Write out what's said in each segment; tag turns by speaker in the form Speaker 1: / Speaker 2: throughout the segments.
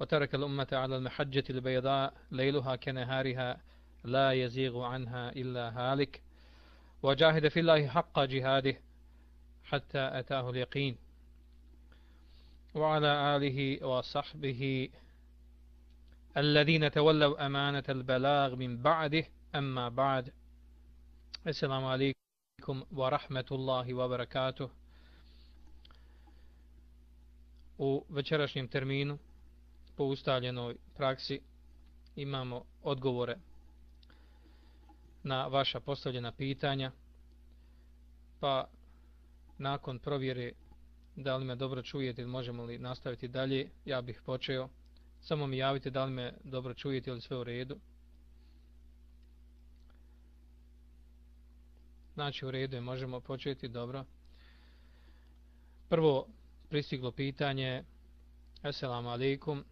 Speaker 1: وترك الأمة على المحجة البيضاء ليلها كنهارها لا يزيغ عنها إلا هالك. وجاهد في الله حق جهاده حتى أتاه اليقين. وعلى آله وصحبه الذين تولوا أمانة البلاغ من بعده. أما بعد السلام عليكم ورحمة الله وبركاته. u večerašnjem terminu po ustaljenoj praksi imamo odgovore na vaša postavljena pitanja pa nakon provjere da li me dobro čujete ili možemo li nastaviti dalje ja bih počeo. Samo mi javite da li me dobro čujete ili sve u redu. Znači u redu je možemo početi dobro. Prvo pristiglo pitanje Assalamu alaikum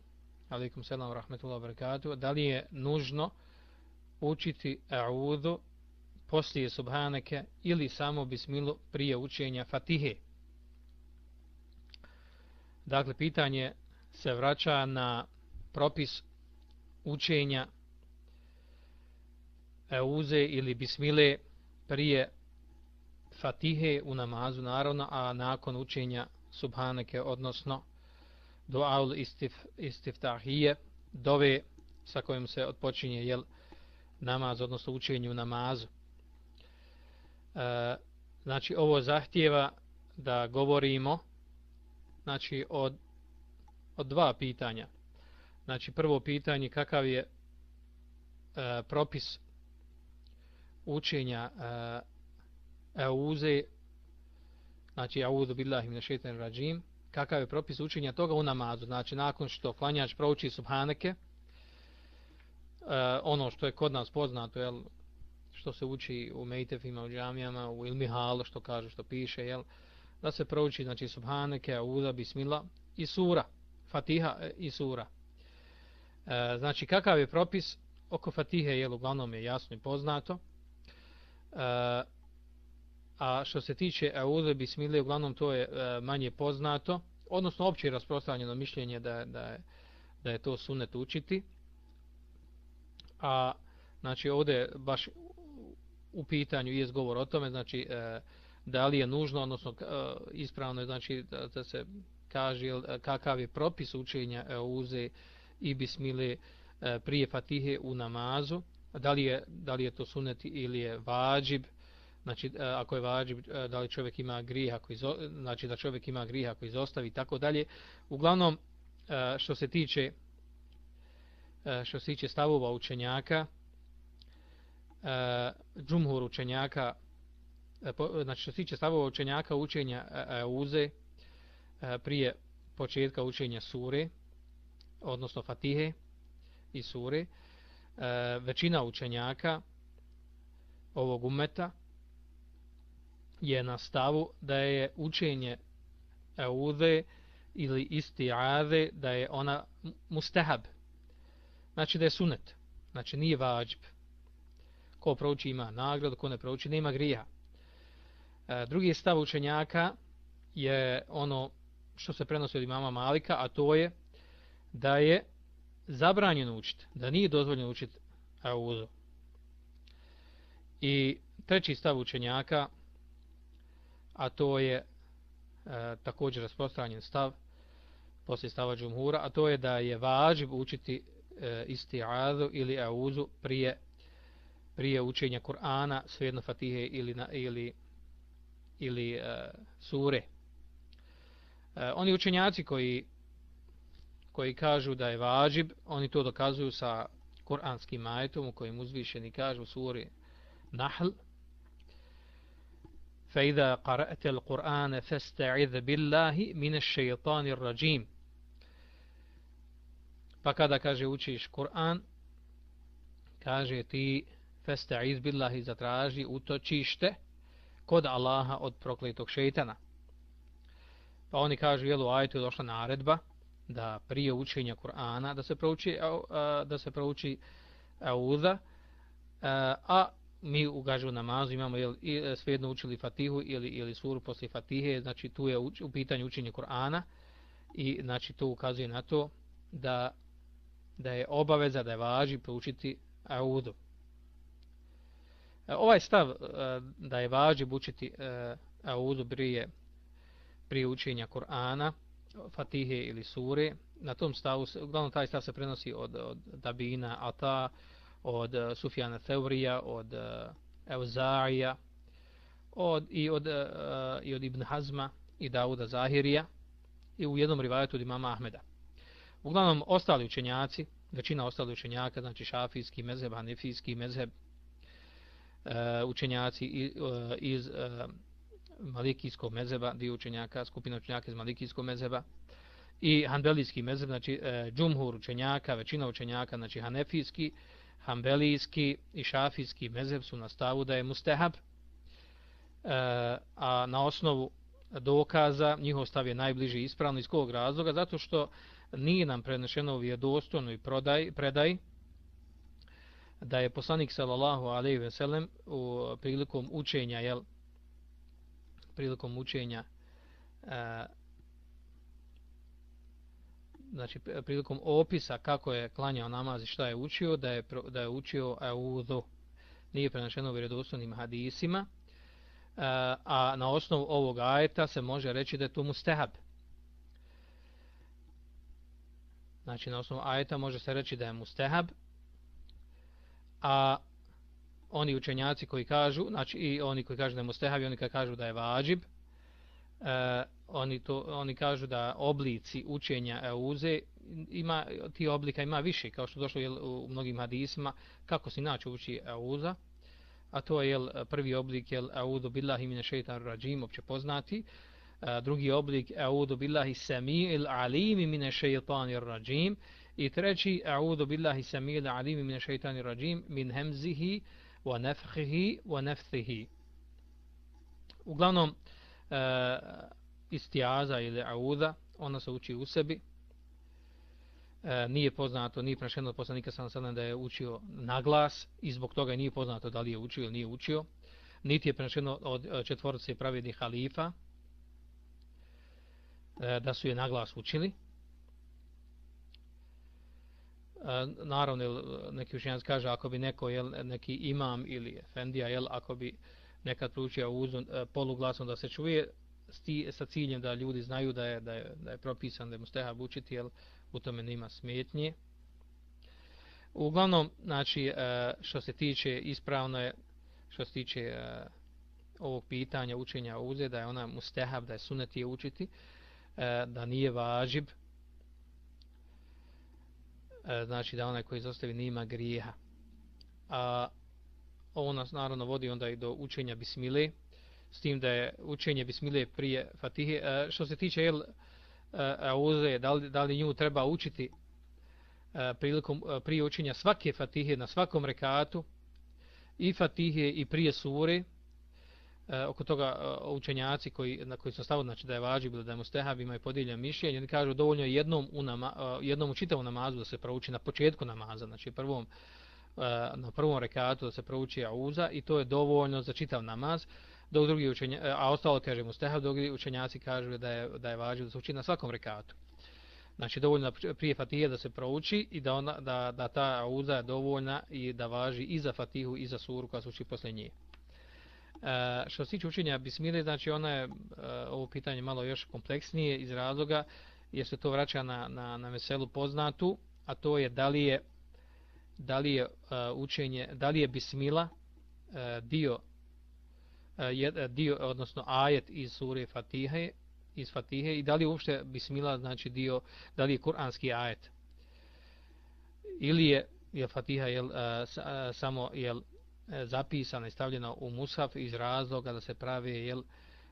Speaker 1: alaikum selam rahmetullahi wabarakatuh da li je nužno učiti a'udhu poslije subhaneke ili samo bismilu prije učenja fatihe? Dakle pitanje se vraća na propis učenja euze ili bismile prije fatihe u namazu naravno a nakon učenja subhaneke, odnosno du'aul istif, istiftahije, dove sa kojim se odpočinje jel, namaz, odnosno učenju namazu. E, znači, ovo zahtjeva da govorimo znači, od, od dva pitanja. Znači, prvo pitanje, kakav je e, propis učenja e, euze znači auzu billahi minash shaitanir rajim kakav je propis učenja toga u namazu. Znači nakon što klanjač prouči subhaneke eh, ono što je kod nas poznato je što se uči u mejtefima u džamijama u ilmihalu što kaže što piše jel da se prouči znači subhaneke auza bismillah i sura fatiha e, i sura. Eh, znači kakav je propis? Oko fatihe je uglavnom je jasno i poznato. Eh, A što se tiče Euze Bismile, uglavnom to je e, manje poznato, odnosno opće rasprostranjeno mišljenje da, da, je, da je to sunet učiti. A znači ovdje baš u pitanju je govor o tome, znači e, da li je nužno, odnosno e, ispravno je znači da, da se kaže e, kakav je propis učenja Euze i Bismile e, prije Fatihe u namazu, da li je, da li je to sunet ili je vađib, znači e, ako je vađi e, da li čovjek ima grijeh ako izo, znači da čovjek ima grijeh ako izostavi i tako dalje. Uglavnom e, što se tiče što se tiče stavova učenjaka džumhur učenjaka znači što se tiče stavova učenjaka učenja uze prije početka učenja sure odnosno fatihe i sure većina učenjaka ovog umeta je na stavu da je učenje euze ili isti'aze da je ona mustahab. Znači da je sunet. Znači nije vađb. Ko prouči ima nagradu, ko ne prouči nema grija. E, drugi stav učenjaka je ono što se prenosi od imama Malika, a to je da je zabranjeno učiti, da nije dozvoljeno učiti euzu. I treći stav učenjaka a to je e, također rasprostranjen stav poslije stava džumhura, a to je da je važib učiti e, isti'azu ili auzu prije prije učenja Kur'ana, svejedno Fatihe ili, na, ili, ili e, sure. E, oni učenjaci koji koji kažu da je važib, oni to dokazuju sa kuranskim majetom u kojim uzvišeni kažu u suri Nahl, فإذا قرأت القرآن فاستعذ بالله من الشيطان الرجيم Pa kada kaže učiš Kur'an, kaže ti festa'iz billahi zatraži utočište kod Allaha od prokletog šeitana. Pa oni kažu, jel u ajetu je došla naredba da prije učenja Kur'ana da se prouči, da se prouči auza, a mi u gažu namazu imamo jel, e, svejedno učili Fatihu ili, ili suru posle Fatihe, znači tu je u pitanju učenje Kur'ana i znači to ukazuje na to da da je obaveza da je važi proučiti audu. E, ovaj stav e, da je važi učiti e, audu prije, prije učenja Kur'ana, Fatihe ili sure, na tom stavu, uglavnom taj stav se prenosi od, od Dabina, Ata, od eh, Sufjana Teurija, od eh, Euzaija, od, i, od, eh, i od Ibn Hazma i Dauda Zahirija i u jednom rivajetu od imama Ahmeda. Uglavnom, ostali učenjaci, većina ostali učenjaka, znači šafijski mezheb, hanefijski mezheb, uh, učenjaci iz uh, malikijskog mezheba, dio učenjaka, skupina učenjaka iz malikijskog mezheba, i hanbelijski mezheb, znači džumhur učenjaka, većina učenjaka, znači hanefijski, hanbelijski i šafijski mezheb su na stavu da je mustehab, e, a na osnovu dokaza njihov stav je najbliži ispravno. Iz kog razloga, zato što nije nam prenešeno u vjedostojnoj prodaj, predaj da je poslanik sallallahu alejhi ve sellem u prilikom učenja jel prilikom učenja e, znači prilikom opisa kako je klanjao namaz i šta je učio da je da je učio auzu nije prenašeno u vjerodostojnim hadisima eh, a na osnovu ovog ajeta se može reći da je to mustehab Znači, na osnovu ajeta može se reći da je mustehab, a oni učenjaci koji kažu, znači i oni koji kažu da je mustehab i oni koji kažu da je vađib, e, oni, to, oni kažu da oblici učenja euze, ima, ti oblika ima više, kao što došlo jel, u mnogim hadisima, kako se inače uči euza, a to je jel, prvi oblik, jel, eudu billahi mine šeitan rađim, opće poznati, drugi oblik a'udhu billahi samiil alim min ash-shaytanir rajim i treći a'udhu billahi samiil alim min ash-shaytanir rajim min hamzihi wa nafthihi wa nafthihi uglavnom uh, istijaza ili auda, ona se uči u sebi E, nije poznato nije prešeno od poslanika sam sada da je učio na glas i zbog toga nije poznato da li je učio ili nije učio niti je prešeno od e, četvorice pravednih halifa E, da su je naglas učili. E, naravno, neki učenjac kaže, ako bi neko, jel, neki imam ili efendija, jel, ako bi nekad proučio uzun, e, poluglasno da se čuje, sti, sa ciljem da ljudi znaju da je, da je, da je propisan da je mustehab učiti, jel, u tome nema smetnje. Uglavnom, znači, e, što se tiče, ispravno je, što se tiče e, ovog pitanja učenja uze, da je ona mustehab, da je sunet je učiti, e, da nije važib, znači da onaj koji izostavi nima grijeha. A ovo nas naravno vodi onda i do učenja bismile, s tim da je učenje bismile prije fatihe. E, što se tiče jel, e, auze, da li, da li nju treba učiti e, prilikom, e, prije učenja svake fatihe na svakom rekatu, i fatihe i prije sure, e, oko toga e, učenjaci koji na koji su stavili znači da je važno bilo da je mustehab imaju podijeljeno mišljenje oni kažu dovoljno je jednom u nama, e, jednom u čitavom namazu da se prouči na početku namaza znači prvom e, na prvom rekatu da se prouči auza i to je dovoljno za čitav namaz dok drugi učenja, e, a ostalo kaže mustehab drugi učenjaci kažu da je da je važno da se uči na svakom rekatu Znači dovoljno prije Fatije da se prouči i da ona da da ta auza je dovoljna i da važi i za Fatihu i za suru koja se uči posle nje. E, što se tiče učenja bismile, znači ona je e, ovo pitanje malo još kompleksnije iz razloga jer se to vraća na, na, na meselu poznatu, a to je da li je, da li je e, učenje, da li je bismila e, dio, E, e, dio, odnosno ajet iz sure Fatihe, iz Fatihe i da li uopšte bismila znači dio, da li je kuranski ajet ili je, je Fatiha jel, e, samo jel, zapisana i stavljena u mushaf iz razloga da se pravi jel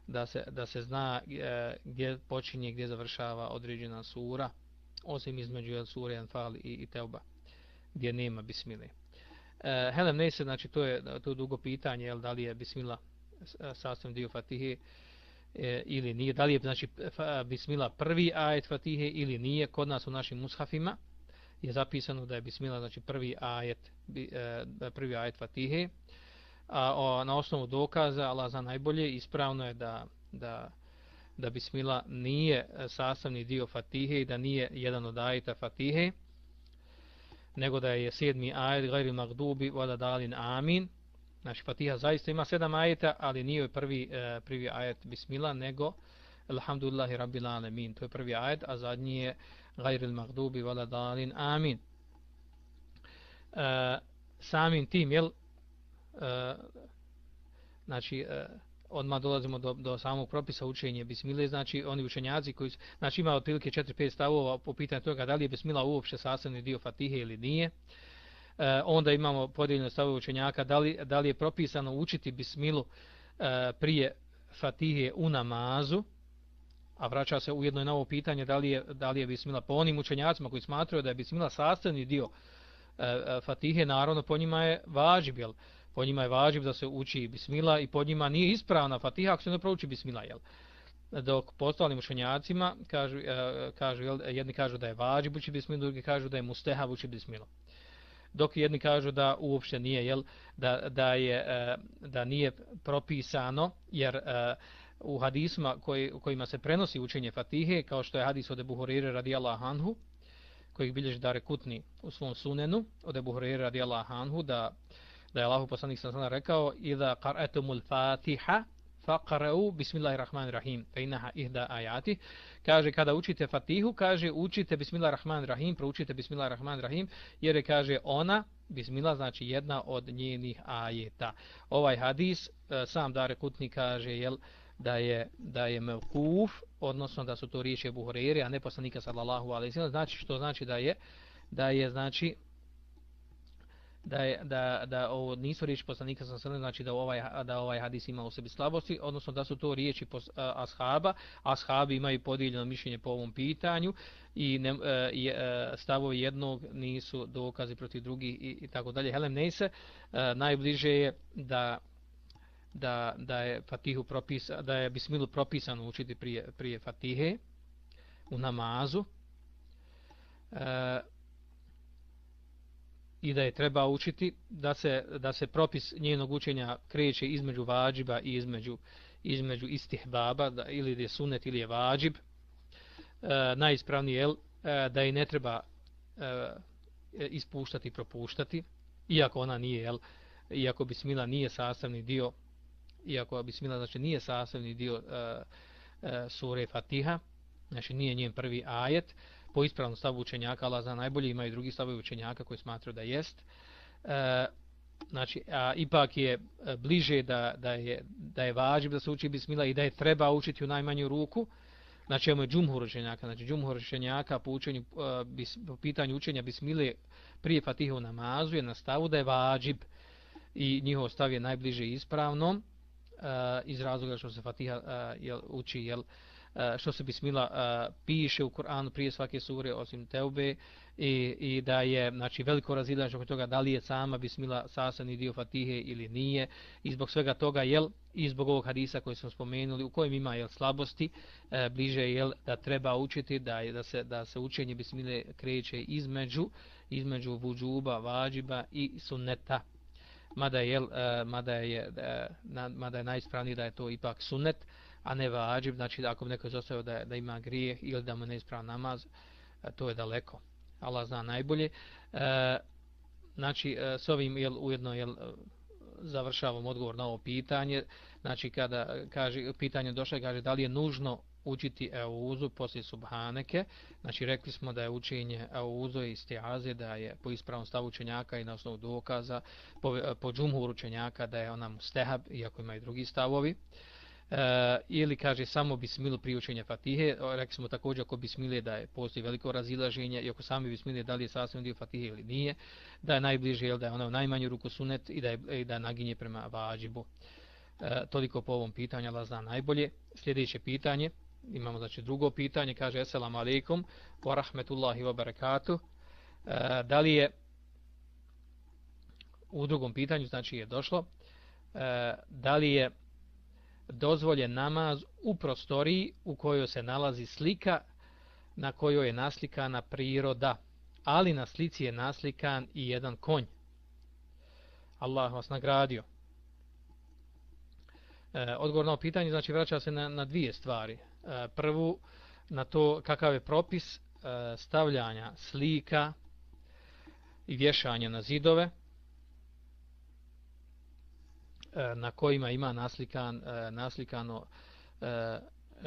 Speaker 1: da se da se zna e, gdje počinje gdje završava određena sura osim između jel, sure Anfal i, i Teuba, gdje nema bismile. E, Helem ne znači to je to je dugo pitanje, jel, da li je bismila sastavni dio Fatihe e, ili nije, da li je znači bismila prvi ajet Fatihe ili nije, kod nas u našim mushafima je zapisano da je bismila znači prvi ajet, e, prvi ajet Fatihe, a o, na osnovu dokaza, Allah za najbolje, ispravno je da, da da bismila nije sastavni dio Fatihe i da nije jedan od ajeta Fatihe, nego da je sedmi ajet gajri magdubi vada dalin amin. Znači Fatiha zaista ima sedam ajeta, ali nije prvi, e, prvi ajet bismila, nego Alhamdulillahi rabbil alamin. To je prvi ajet, a zadnji je Gajril magdubi Valadalin amin. E, samim tim, jel, e, znači, e, odmah dolazimo do, do samog propisa učenja bismile, znači oni učenjaci koji su, znači ima otprilike 4-5 stavova po pitanju toga da li je bismila uopšte sastavni dio fatihe ili nije. E, E, onda imamo podijeljeno stavove učenjaka da li, da li je propisano učiti bismilu e, prije fatihe u namazu, a vraća se ujedno i na ovo pitanje da li je, da li je bismila po onim učenjacima koji smatraju da je bismila sastavni dio e, e, fatihe, naravno po njima je važib, jel? po njima je važib da se uči bismila i po njima nije ispravna fatiha ako se ne prouči bismila, jel? Dok postalim učenjacima kažu, e, kažu jel, jedni kažu da je važiv uči bismila, drugi kažu da je musteha uči bismila. Dok jedni kažu da uopšte nije, jel, da, da, je, e, da nije propisano, jer e, u hadisma koji, kojima se prenosi učenje fatihe, kao što je hadis od Abu Hurere radijallahu anhu, koji bilježi da rekutni u svom sunenu, od Abu Hurere radijallahu anhu, da da je Allahu poslanik sallallahu sada rekao idha qara'atumul fatiha faqra'u bismillahirrahmanirrahim fa innaha ihda ayati. Kaže kada učite fatihu kaže učite bismillahirrahmanirrahim proučite bismillahirrahmanirrahim jer je kaže ona bismillah znači jedna od njenih ajeta. Ovaj hadis e, sam Dare Kutni kaže jel da je da je mevkuf odnosno da su to riječi Buhari a ne poslanika sallallahu alejhi ve sellem znači što znači da je da je znači da je da da ovo nisu riječi poslanika sa sallam znači da ovaj da ovaj hadis ima u sebi slabosti odnosno da su to riječi pos, a, ashaba. Ashabi imaju podijeljeno mišljenje po ovom pitanju i ne, e, e, stavovi jednog nisu dokazi protiv drugih i, i tako dalje. Helem Neise e, najbliže je da da da je Fatihu propis da je bismilu propisano učiti prije prije Fatihe u namazu. E, i da je treba učiti da se da se propis njenog učenja kreće između vađiba i između između istihbaba, da, ili da je sunet ili je vađib. E, najispravniji je e, da i ne treba e, ispuštati i propuštati iako ona nije jel, iako bismila nije sastavni dio iako bismila znači nije sastavni dio e, e, sure Fatiha znači nije njen prvi ajet po ispravnom stavu učenjaka, Allah zna najbolje, ima i drugi stavovi učenjaka koji smatraju da jest. E, znači, a ipak je e, bliže da, da, je, da je važib da se uči bismila i da je treba učiti u najmanju ruku. Znači, ovo je džumhur učenjaka. Znači, džumhur učenjaka po, učenju, e, bis, po pitanju učenja bismile prije fatihu namazu je na stavu da je važib i njihov stav je najbliže ispravnom e, iz razloga što se fatiha e, jel, uči jel, e, Eh, što se bismila eh, piše u Kur'anu prije svake sure osim Teube i, i da je znači veliko razilaženje oko toga da li je sama bismila sasani dio Fatihe ili nije. I zbog svega toga jel i zbog ovog hadisa koji smo spomenuli u kojem ima jel slabosti e, bliže jel da treba učiti da je da se da se učenje bismile kreće između između vudžuba, vađiba i sunneta. Mada je jel, mada je mada je najispravniji da je to ipak sunnet a ne vađib, znači ako bi neko izostavio da, da ima grijeh ili da mu ne isprava namaz, e, to je daleko. Allah zna najbolje. E, znači, e, s ovim jel, ujedno jel, e, završavam odgovor na ovo pitanje. Znači, kada kaže, pitanje došle, kaže da li je nužno učiti euzu poslije subhaneke. Znači, rekli smo da je učenje euzu i stiaze, da je po ispravnom stavu učenjaka i na osnovu dokaza, po, po džumhur učenjaka da je ona mustehab, iako ima i drugi stavovi e, E, ili kaže samo bismilu pri učenja Fatihe, rekli smo također ako bismile da je postoji veliko razilaženje i ako sami bismile da li je sasvim dio Fatihe ili nije, da je najbliže jel, da je ona u najmanju ruku sunet i da je, i da naginje prema vađibu. E, toliko po ovom pitanju, Allah zna najbolje. Sljedeće pitanje, imamo znači drugo pitanje, kaže Assalamu alaikum wa rahmetullahi wa barakatuh. E, da li je u drugom pitanju, znači je došlo, e, da li je dozvoljen namaz u prostoriji u kojoj se nalazi slika na kojoj je naslikana priroda, ali na slici je naslikan i jedan konj. Allah vas nagradio. E, odgovor na pitanje znači vraća se na, na dvije stvari. E, prvu, na to kakav je propis e, stavljanja slika i vješanja na zidove E, na kojima ima naslikan, e, naslikano e,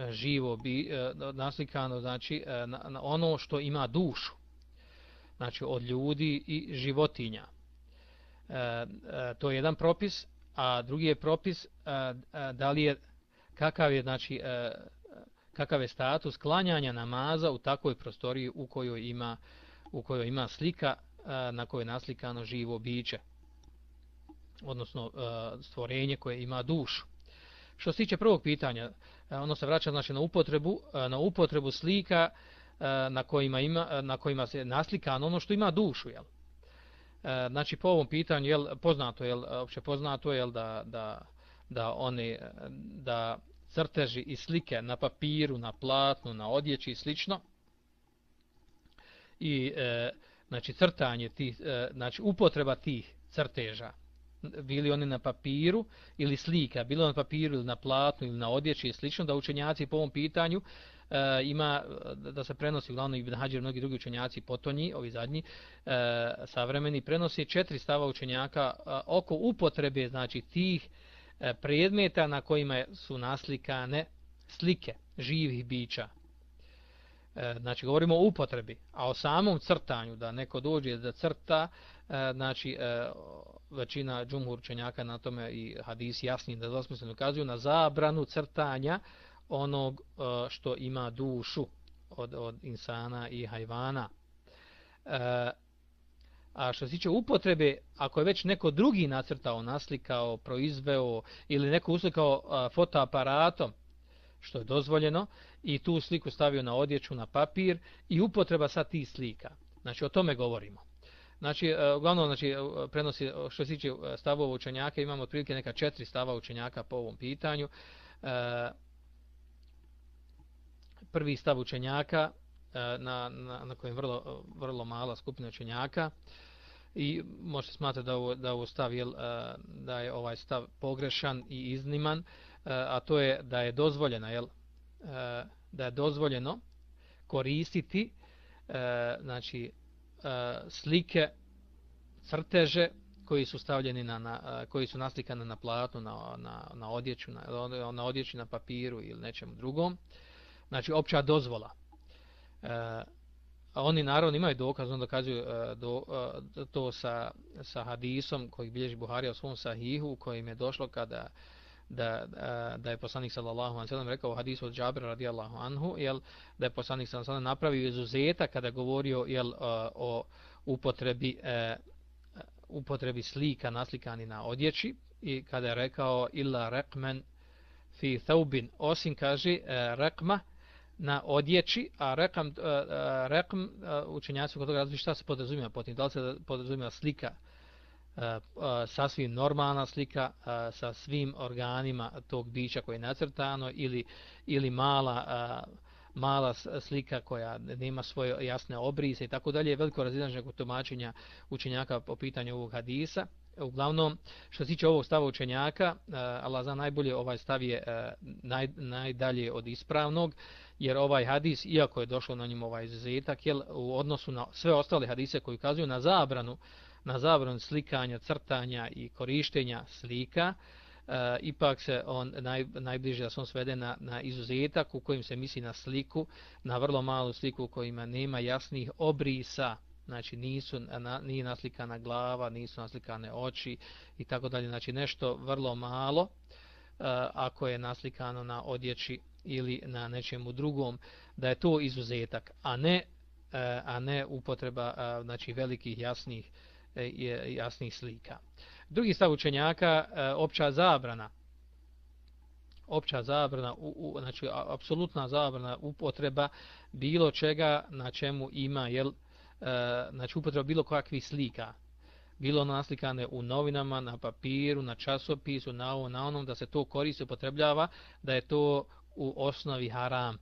Speaker 1: živo bi, naslikano znači na, ono što ima dušu znači od ljudi i životinja. To je jedan propis a drugi je propis da li je kakav je znači kakav je status klanjanja namaza u takvoj prostoriji u kojoj ima u kojoj ima slika na kojoj je naslikano živo biće odnosno e, stvorenje koje ima dušu. Što se tiče prvog pitanja e, ono se vraća znači na upotrebu e, na upotrebu slika na kojima ima na kojima se naslikano ono što ima dušu jel' E, znači po ovom pitanju jel poznato je opće poznato je da da da oni da crteži i slike na papiru, na platnu, na odjeći i slično. I e, znači crtanje tih e, znači upotreba tih crteža bili oni na papiru ili slika, bilo na papiru ili na platnu ili na odjeći i slično, da učenjaci po ovom pitanju e, ima da se prenosi uglavnom Ibn Hađer mnogi drugi učenjaci potonji, ovi zadnji e, savremeni, prenosi četiri stava učenjaka e, oko upotrebe znači tih e, predmeta na kojima su naslikane slike živih bića. E, znači govorimo o upotrebi, a o samom crtanju, da neko dođe da crta, e, znači e, većina džumhur učenjaka na tome i hadis jasni da dosmisleno ukazuju na zabranu crtanja onog e, što ima dušu od, od insana i hajvana. E, a što se tiče upotrebe, ako je već neko drugi nacrtao, naslikao, proizveo ili neko uslikao uh, fotoaparatom, što je dozvoljeno, i tu sliku stavio na odjeću, na papir, i upotreba sa tih slika. Znači, o tome govorimo. Znači, e, uglavnom, znači, e, prenosi, e, što se tiče stavova učenjaka, imamo otprilike neka četiri stava učenjaka po ovom pitanju. Prvi stav učenjaka na, na, na kojem vrlo, vrlo mala skupina učenjaka i može smatrati da ovo, da ovo stav je, da je ovaj stav pogrešan i izniman, E, a to je da je dozvoljeno jel, e, da je dozvoljeno koristiti e, znači slike crteže koji su stavljeni na, na koji su naslikane na platnu na, na, na odjeću na, na odjeću na papiru ili nečemu drugom znači opća dozvola. E, a oni naravno imaju dokaz, on dokazuju e, do, e, to sa, sa hadisom koji bilježi Buharija u svom sahihu, kojim je došlo kada da, da je poslanik sallallahu alejhi ve sellem rekao u hadisu od Džabira radijallahu anhu jel da je poslanik sallallahu alejhi napravio izuzeta kada govorio jel o upotrebi e, upotrebi slika naslikani na odjeći i kada je rekao illa raqman fi thawbin osim kaže e, rekma na odjeći, a rekam, e, rekam učenjaci kod toga različiti šta se podrazumijeva potim, da li se podrazumijeva slika Eh, eh, sasvim normalna slika eh, sa svim organima tog bića koje je nacrtano ili, ili mala mala slika koja nema svoje jasne obrise i tako dalje, veliko razinaženje kod tumačenja učenjaka po pitanju ovog hadisa. Uglavnom, što se tiče ovog stava učenjaka, Allah zna najbolje, ovaj stav je naj, najdalje od ispravnog, jer ovaj hadis, iako je došlo na njim ovaj izuzetak, jel, u odnosu na sve ostale hadise koji ukazuju na zabranu, na zabranu slikanja, crtanja i korištenja slika, e, ipak se on naj, najbliže da se on svede na, na izuzetak u kojim se misli na sliku, na vrlo malu sliku u kojima nema jasnih obrisa, znači nisu, na, nije naslikana glava, nisu naslikane oči i tako dalje, znači nešto vrlo malo, e, ako je naslikano na odjeći ili na nečemu drugom da je to izuzetak a ne e, a ne upotreba e, znači velikih jasnih e, jasnih slika. Drugi stav učenjaka e, opća zabrana. Opća zabrana, u, u, znači apsolutna zabrana upotreba bilo čega na čemu ima, jel, e, znači upotreba bilo kakvih slika, bilo naslikane u novinama, na papiru, na časopisu, na ovom, na onom, da se to koristi, upotrebljava, da je to u osnovi haram.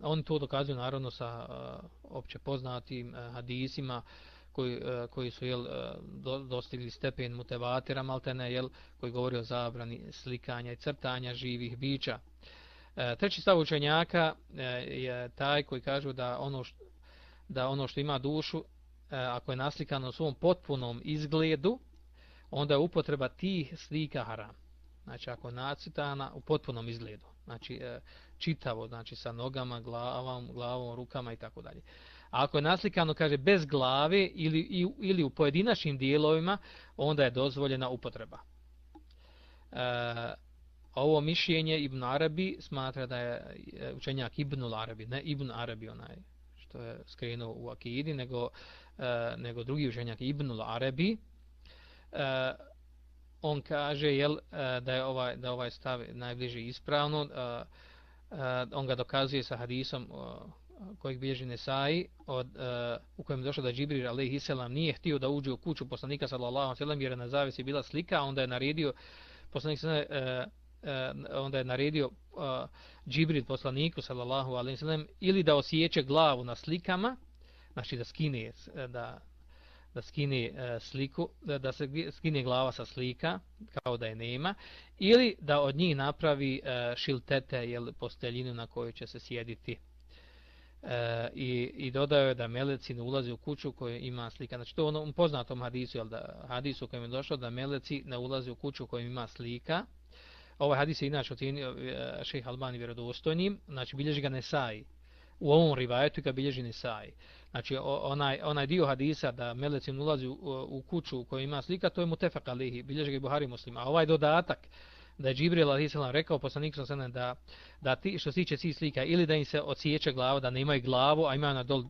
Speaker 1: On to dokazuju naravno sa uh, opće poznatim uh, hadisima uh, koji e, koji su jel, e, do, dostigli stepen mutevatira maltene, jel, koji govori o zabrani slikanja i crtanja živih bića. E, treći stav učenjaka e, je taj koji kažu da ono što, da ono što ima dušu, e, ako je naslikano u svom potpunom izgledu, onda je upotreba tih slika haram. Znači ako je nacitana u potpunom izgledu. Znači čitavo, znači sa nogama, glavom, glavom, rukama i tako dalje. A ako je naslikano, kaže, bez glave ili, ili u pojedinačnim dijelovima, onda je dozvoljena upotreba. E, ovo mišljenje Ibn Arabi smatra da je učenjak Ibn Arabi, ne Ibn Arabi onaj što je skrenuo u Akidi, nego, e, nego drugi učenjak Ibn Arabi. E, on kaže jel, e, da je ovaj, da ovaj stav najbliže ispravno, e, e, on ga dokazuje sa hadisom kojeg bježi Nesai od, uh, u kojem je došlo da Džibril a.s. nije htio da uđe u kuću poslanika sallallahu sallam jer je na zavisi bila slika onda je naredio poslanik sallam uh, uh, onda je naredio uh, Džibril poslaniku sallallahu alejhi ve sellem ili da osjeće glavu na slikama znači da skine e, da, da skine uh, sliku, da, da se skine glava sa slika, kao da je nema, ili da od njih napravi uh, šiltete, jel, posteljinu na kojoj će se sjediti e, i, I dodao je da meleci ne ulazi u kuću koju ima slika. Znači to je ono poznatom hadisu, jel, da, hadisu kojem je došlo da meleci ne ulazi u kuću koju ima slika. Ovaj hadis je inače ocjenio e, šejh Albani vjerodostojnim, znači bilježi ga Nesai. U ovom rivajetu ga bilježi Nesai. Znači onaj, onaj dio hadisa da meleci ne ulazi u, u kuću koju kojoj ima slika, to je mutefak alihi, bilježi ga Buhari muslima. A ovaj dodatak da je Džibril a.s. rekao poslanik sallam da, da ti, što se tiče svih slika, ili da im se odsjeće glava, da ne imaju glavu, a imaju na dol uh,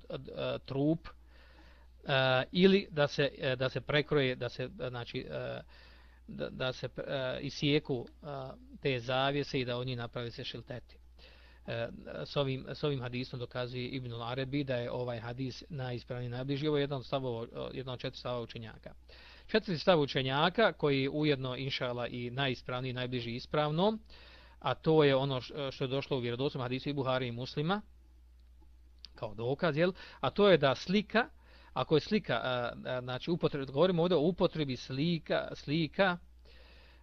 Speaker 1: trup, uh, ili da se, uh, da se prekroje, da se, znači, uh, da, da se uh, isijeku uh, te zavijese i da oni napravi se šilteti. E, s ovim, s ovim hadisom dokazuje Ibn Arabi da je ovaj hadis najispravniji najbliži. Ovo je jedan, stavo, jedan od četiri stava učenjaka. Četiri stava učenjaka koji je ujedno inšala i najispravniji najbliži ispravno, a to je ono što je došlo u vjerodostom hadisu i Buhari i muslima, kao dokaz, jel? a to je da slika, ako je slika, a, a, znači upotreb, govorimo ovdje o upotrebi slika, slika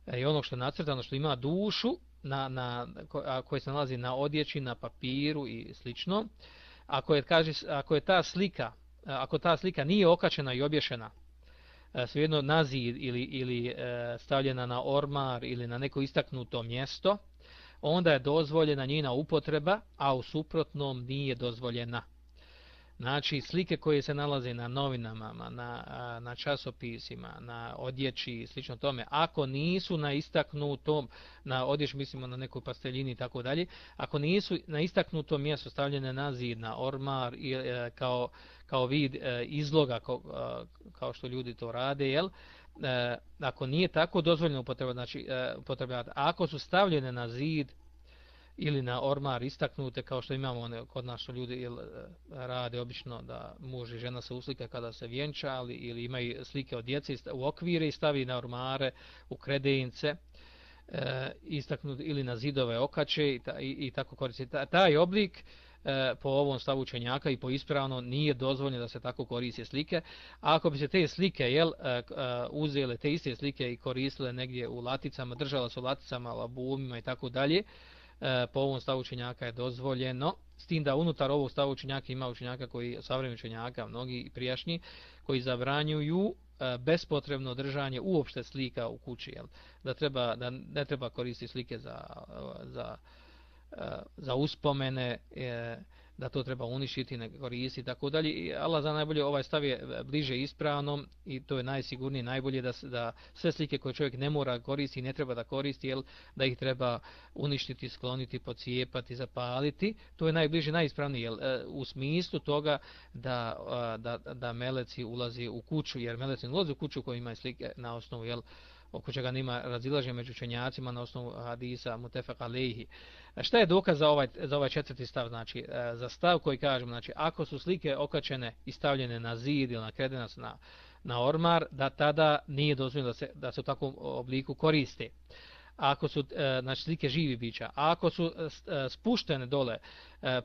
Speaker 1: e, i onog što je nacrtano, što ima dušu, na, na, koji se nalazi na odjeći, na papiru i slično, ako je, kaže, ako je ta slika, ako ta slika nije okačena i obješena, E, svejedno na zid ili, ili e, stavljena na ormar ili na neko istaknuto mjesto, onda je dozvoljena njena upotreba, a u suprotnom nije dozvoljena. Znači, slike koje se nalaze na novinama, na, na časopisima, na odjeći i slično tome, ako nisu na istaknutom, na odjeć mislimo na nekoj pasteljini i tako dalje, ako nisu na istaknutom mjestu stavljene na zid, na ormar, i, e, kao, kao vid e, izloga, kao, e, kao što ljudi to rade, jel? E, ako nije tako dozvoljeno upotreba, znači, e, upotrebati, ako su stavljene na zid, ili na ormar istaknute kao što imamo one kod nas što ljudi jel, e, rade obično da muž i žena se uslika kada se vjenča ali, ili imaju slike od djece u okvire i stavi na ormare u kredence, e, istaknut ili na zidove okače i, ta, i, i tako koristi. Ta, taj oblik e, po ovom stavu učenjaka i po ispravno nije dozvoljeno da se tako koriste slike. A ako bi se te slike jel, e, e, uzele te iste slike i koristile negdje u laticama, držala su laticama, labumima i tako dalje, e, po ovom stavu učenjaka je dozvoljeno, s tim da unutar ovog stavu učenjaka ima učenjaka koji, savremeni učenjaka, mnogi prijašnji, koji zabranjuju e, bespotrebno držanje uopšte slika u kući, jel? Da, treba, da ne treba koristiti slike za, za, Eh, za uspomene, eh, da to treba uništiti, ne koristiti i tako dalje. I Allah za najbolje ovaj stav je bliže ispravnom i to je najsigurnije, najbolje da, da sve slike koje čovjek ne mora koristiti ne treba da koristi, jel, da ih treba uništiti, skloniti, pocijepati, zapaliti. To je najbliže, najispravnije jel, eh, u smislu toga da, da, da meleci ulazi u kuću, jer meleci ulazi u kuću koja ima slike na osnovu jel, oko čega nima razilaženja među učenjacima na osnovu hadisa mutefak alehi. E, šta je dokaz za ovaj, za ovaj četvrti stav? Znači, e, za stav koji kažemo, znači, ako su slike okačene i stavljene na zid ili na kredenac na, na ormar, da tada nije dozvoljeno da se, da se u takvom obliku koriste ako su e, znači slike živi bića, a ako su e, e spuštene dole,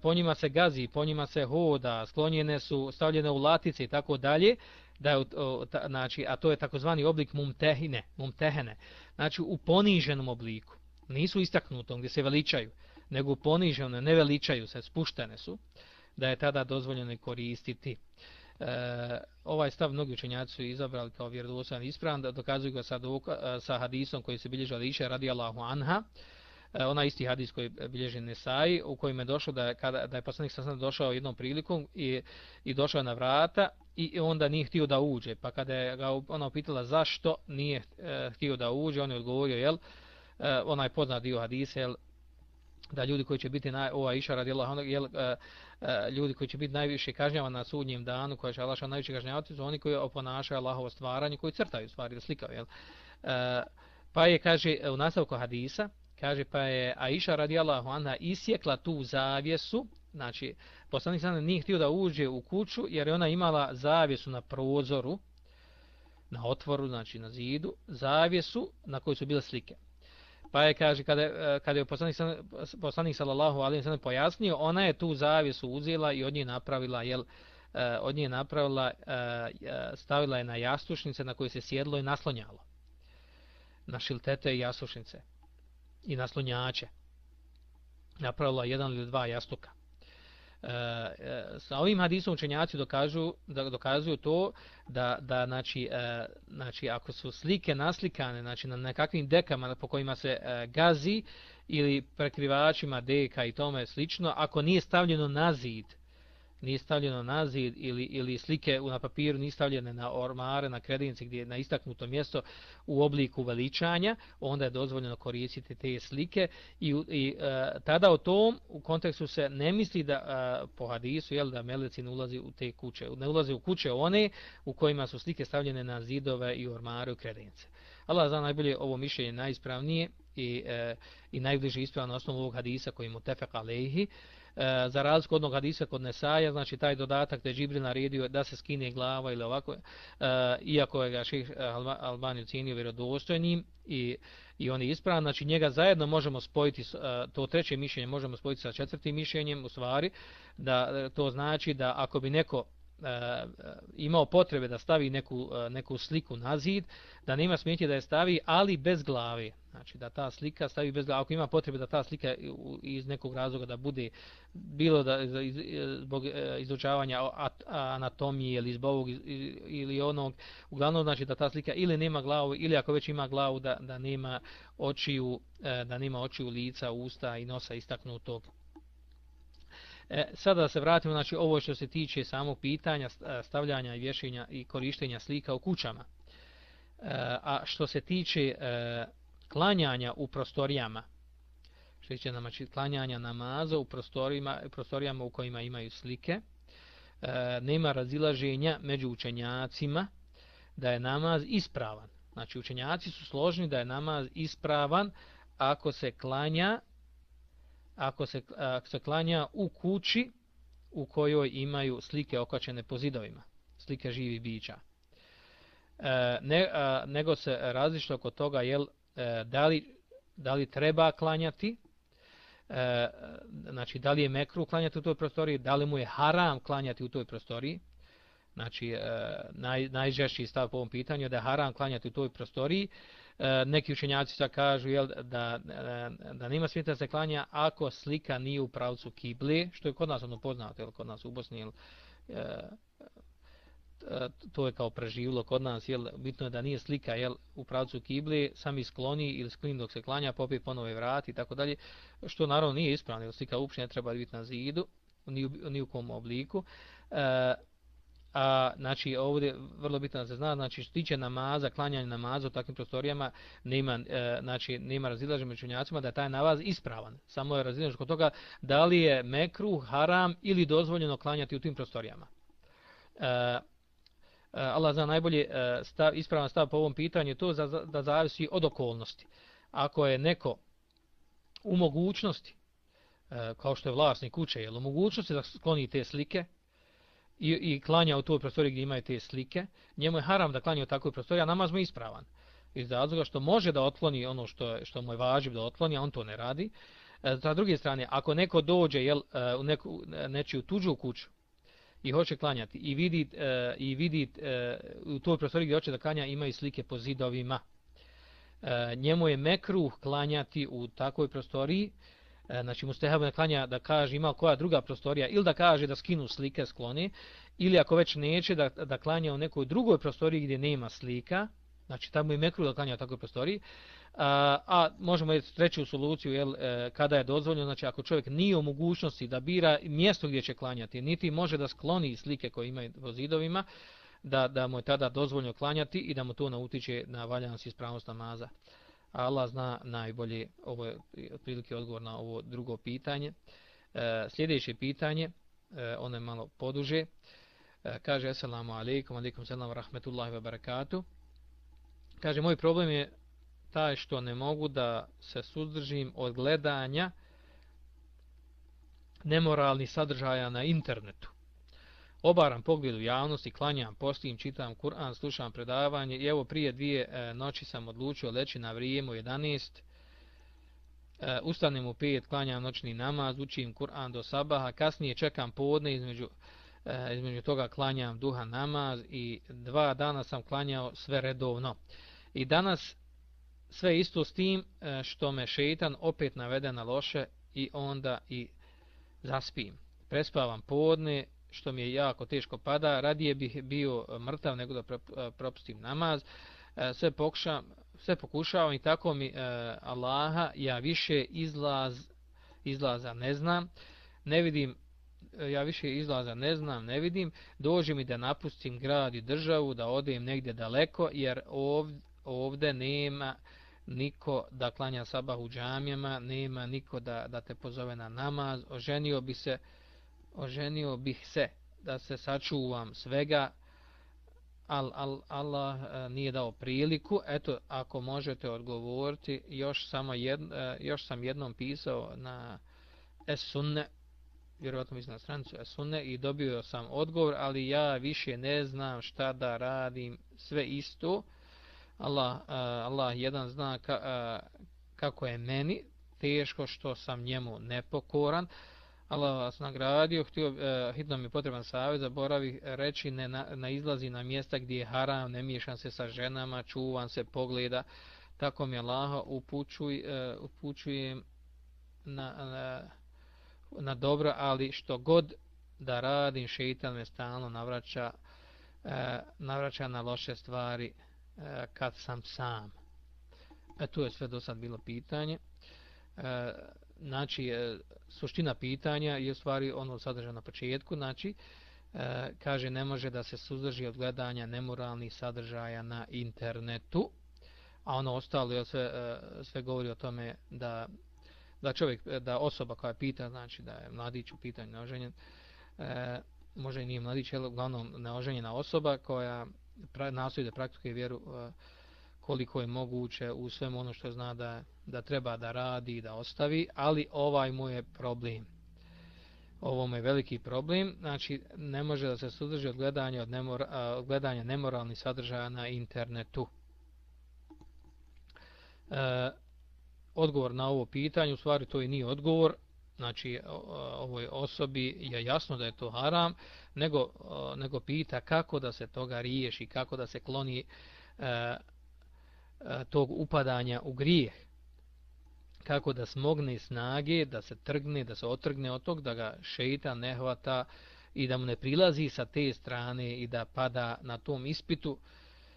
Speaker 1: po njima se gazi, po njima se hoda, sklonjene su, stavljene u latice i tako dalje, da je, znači, a to je takozvani oblik mumtehine, mumtehene, znači u poniženom obliku, nisu istaknutom gdje se veličaju, nego ponižene, ne veličaju se, spuštene su, da je tada dozvoljeno koristiti. E, ovaj stav mnogi učenjaci su izabrali kao vjerodostojan ispravan da dokazuju ga sa, doka, e, sa hadisom koji se bilježi od radijallahu anha. E, ona isti hadis koji bilježi Nesai u kojem je došlo da kada, da je poslanik sasvim došao jednom prilikom i, i došao na vrata i onda nije htio da uđe pa kada je ga ona upitala zašto nije e, htio da uđe on je odgovorio jel e, onaj poznat dio hadisa jel da ljudi koji će biti na ova iša radijallahu anha jel e, E, ljudi koji će biti najviše kažnjavani na sudnjem danu, koji će Allah najviše kažnjavati, su oni koji oponašaju Allahovo stvaranje, koji crtaju stvari, da slikaju. Jel? E, pa je, kaže, u nastavku hadisa, kaže, pa je Aisha radijallahu anha isjekla tu zavjesu, znači, poslanik sada nije htio da uđe u kuću, jer je ona imala zavjesu na prozoru, na otvoru, znači na zidu, zavjesu na kojoj su bile slike. Pa je kaže kada kada je poslanik poslanik sallallahu alejhi ve sellem pojasnio, ona je tu zavjesu uzela i od nje napravila jel eh, od nje napravila eh, eh, stavila je na jastušnice na koje se sjedlo i naslonjalo. Na šiltete i jastušnice i naslonjače. Napravila jedan ili dva jastuka. E, e, sa ovim hadisom učenjaci dokažu, da dokazuju to da, da znači, e, znači ako su slike naslikane znači na nekakvim dekama po kojima se e, gazi ili prekrivačima deka i tome slično, ako nije stavljeno na zid, nije stavljeno na zid ili, ili slike na papiru nije stavljene na ormare, na kredinci gdje je na istaknuto mjesto u obliku veličanja, onda je dozvoljeno koristiti te slike i, i e, tada o tom u kontekstu se ne misli da e, po hadisu jel, da meleci ne ulazi u te kuće, ne ulazi u kuće one u kojima su slike stavljene na zidove i ormare u kredinice. Allah zna najbolje ovo mišljenje najispravnije i, e, i najbliže ispravno na osnovu ovog hadisa koji mu tefek alejhi. e, E, za razliku od hadisa kod Nesaja, znači taj dodatak da je Džibril naredio da se skine glava ili ovako, e, iako je ga ših e, Albani cijenio vjerodostojnim i, i on je ispravan, znači njega zajedno možemo spojiti, e, to treće mišljenje možemo spojiti sa četvrtim mišljenjem, u stvari, da to znači da ako bi neko e, imao potrebe da stavi neku, e, neku sliku na zid, da nema smetje da je stavi, ali bez glave. Znači da ta slika stavi bez glave. Ako ima potrebe da ta slika iz nekog razloga da bude bilo da iz, eh, zbog izučavanja anatomije ili zbog ili onog, uglavnom znači da ta slika ili nema glavu ili ako već ima glavu da, da nema očiju da nema očiju lica, usta i nosa istaknutog E, sada da se vratimo, znači ovo što se tiče samog pitanja e, stavljanja i vješenja i korištenja slika u kućama. E, a što se tiče e, klanjanja u prostorijama, što će nam znači klanjanja namaza u prostorijama, prostorijama u kojima imaju slike, e, nema razilaženja među učenjacima da je namaz ispravan. Znači učenjaci su složni da je namaz ispravan ako se klanja ako se, ako se klanja u kući u kojoj imaju slike okačene po zidovima, slike živi bića. E, ne, a, nego se različno oko toga jel, e, da, li, da li treba klanjati, e, znači da li je mekru klanjati u toj prostoriji, da li mu je haram klanjati u toj prostoriji, znači e, naj, najžešći stav po ovom pitanju da je haram klanjati u toj prostoriji, E, neki učenjaci sad kažu jel, da, e, da, da nima smjeta se klanja ako slika nije u pravcu kibli, što je kod nas ono poznato, jel, kod nas u Bosni, jel, e, e to je kao preživlo kod nas, jel, bitno je da nije slika jel, u pravcu kibli, sami skloni ili sklin dok se klanja, pa popije ponove vrati i tako dalje, što naravno nije ispravno, jel, slika uopće ne treba biti na zidu, ni u, ni u kom obliku. E, A, znači, ovdje vrlo bitno da se zna, znači, što tiče namaza, klanjanja namaza u takvim prostorijama, nema, e, znači, nema razilaže među njacima da je taj namaz ispravan. Samo je razilaže kod toga da li je mekru, haram ili dozvoljeno klanjati u tim prostorijama. E, e Allah zna najbolje e, stav, ispravan stav po ovom pitanju, to za, da zavisi od okolnosti. Ako je neko u mogućnosti, e, kao što je vlasnik kuće, je u mogućnosti da skloni te slike, i, i klanja u toj prostoriji gdje imaju te slike, njemu je haram da klanja u takvoj prostoriji, a namaz mu je ispravan. Iz razloga što može da otkloni ono što, što mu je važiv da otkloni, a on to ne radi. E, sa druge strane, ako neko dođe jel, e, u neku, e, nečiju tuđu kuću i hoće klanjati i vidi, e, i vidi e, u toj prostoriji gdje hoće da klanja imaju slike po zidovima, njemu je mekruh klanjati u takvoj prostoriji, E, znači mu stehabu ne klanja da kaže ima koja druga prostorija ili da kaže da skinu slike skloni ili ako već neće da, da klanja u nekoj drugoj prostoriji gdje nema slika znači tamo je mekru da klanja u takvoj prostoriji a, a možemo reći treću soluciju jel, e, kada je dozvoljeno znači ako čovjek nije u mogućnosti da bira mjesto gdje će klanjati niti može da skloni slike koje ima po zidovima da, da mu je tada dozvoljeno klanjati i da mu to nautiče na valjanost i ispravnost namaza. Allah zna najbolje, ovo je otprilike odgovor na ovo drugo pitanje. E, sljedeće pitanje, e, ono je malo poduže, e, kaže Assalamu alaikum, alaikum salam, rahmetullahi wa barakatuh. Kaže, moj problem je taj što ne mogu da se suzdržim od gledanja nemoralnih sadržaja na internetu obaram pogled u javnosti, klanjam, postim, čitam Kur'an, slušam predavanje i evo prije dvije e, noći sam odlučio leći na vrijeme u 11. E, ustanem u 5, klanjam noćni namaz, učim Kur'an do sabaha, kasnije čekam podne između, e, između toga klanjam duha namaz i dva dana sam klanjao sve redovno. I danas sve isto s tim e, što me šeitan opet navede na loše i onda i zaspim. Prespavam podne, što mi je jako teško pada, radije bih bio mrtav nego da eh, propustim namaz. Eh, sve pokušam, sve pokušavam i tako mi eh, Allaha ja više izlaz izlaza ne znam. Ne vidim ja više izlaza ne znam, ne vidim. Dođe mi da napustim grad i državu, da odem negdje daleko jer ovdje, ovdje nema niko da klanja sabah u džamijama, nema niko da, da te pozove na namaz, oženio bi se oženio bih se da se sačuvam svega. Al, al Allah e, nije dao priliku. Eto ako možete odgovoriti još samo jed, e, još sam jednom pisao na esunne vjerovatno mislim na stranicu esunne i dobio sam odgovor ali ja više ne znam šta da radim. Sve isto Allah, e, Allah jedan zna ka, e, kako je meni. Teško što sam njemu nepokoran. Allah vas nagradio, htio, uh, hitno mi potreban savjet, zaboravi reći ne, na, na izlazi na mjesta gdje je haram, ne miješam se sa ženama, čuvam se, pogleda, tako mi Allah upućuj, uh, upućujem na, na, na dobro, ali što god da radim, šeitan me stalno navraća, uh, navraća na loše stvari uh, kad sam sam. E, tu je sve do sad bilo pitanje. Uh, znači, e, suština pitanja je u stvari ono sadržano na početku, znači, e, kaže ne može da se suzdrži od gledanja nemoralnih sadržaja na internetu, a ono ostalo je sve, e, sve govori o tome da, da čovjek, e, da osoba koja pita, znači da je mladić u pitanju neoženjen, e, može i nije mladić, ali uglavnom neoženjena osoba koja pra, nastoji da praktikuje vjeru e, koliko je moguće u svemu ono što zna da, da treba da radi i da ostavi, ali ovaj mu je problem. Ovo mu je veliki problem, znači ne može da se sudrži od gledanja, od nemor, od gledanja nemoralnih sadržaja na internetu. E, odgovor na ovo pitanje, u stvari to i nije odgovor, znači ovoj osobi je jasno da je to haram, nego, nego pita kako da se toga riješi, kako da se kloni e, e tog upadanja u grijeh kako da smogne snage da se trgne, da se otrgne od tog da ga šeitan ne hvata i da mu ne prilazi sa te strane i da pada na tom ispitu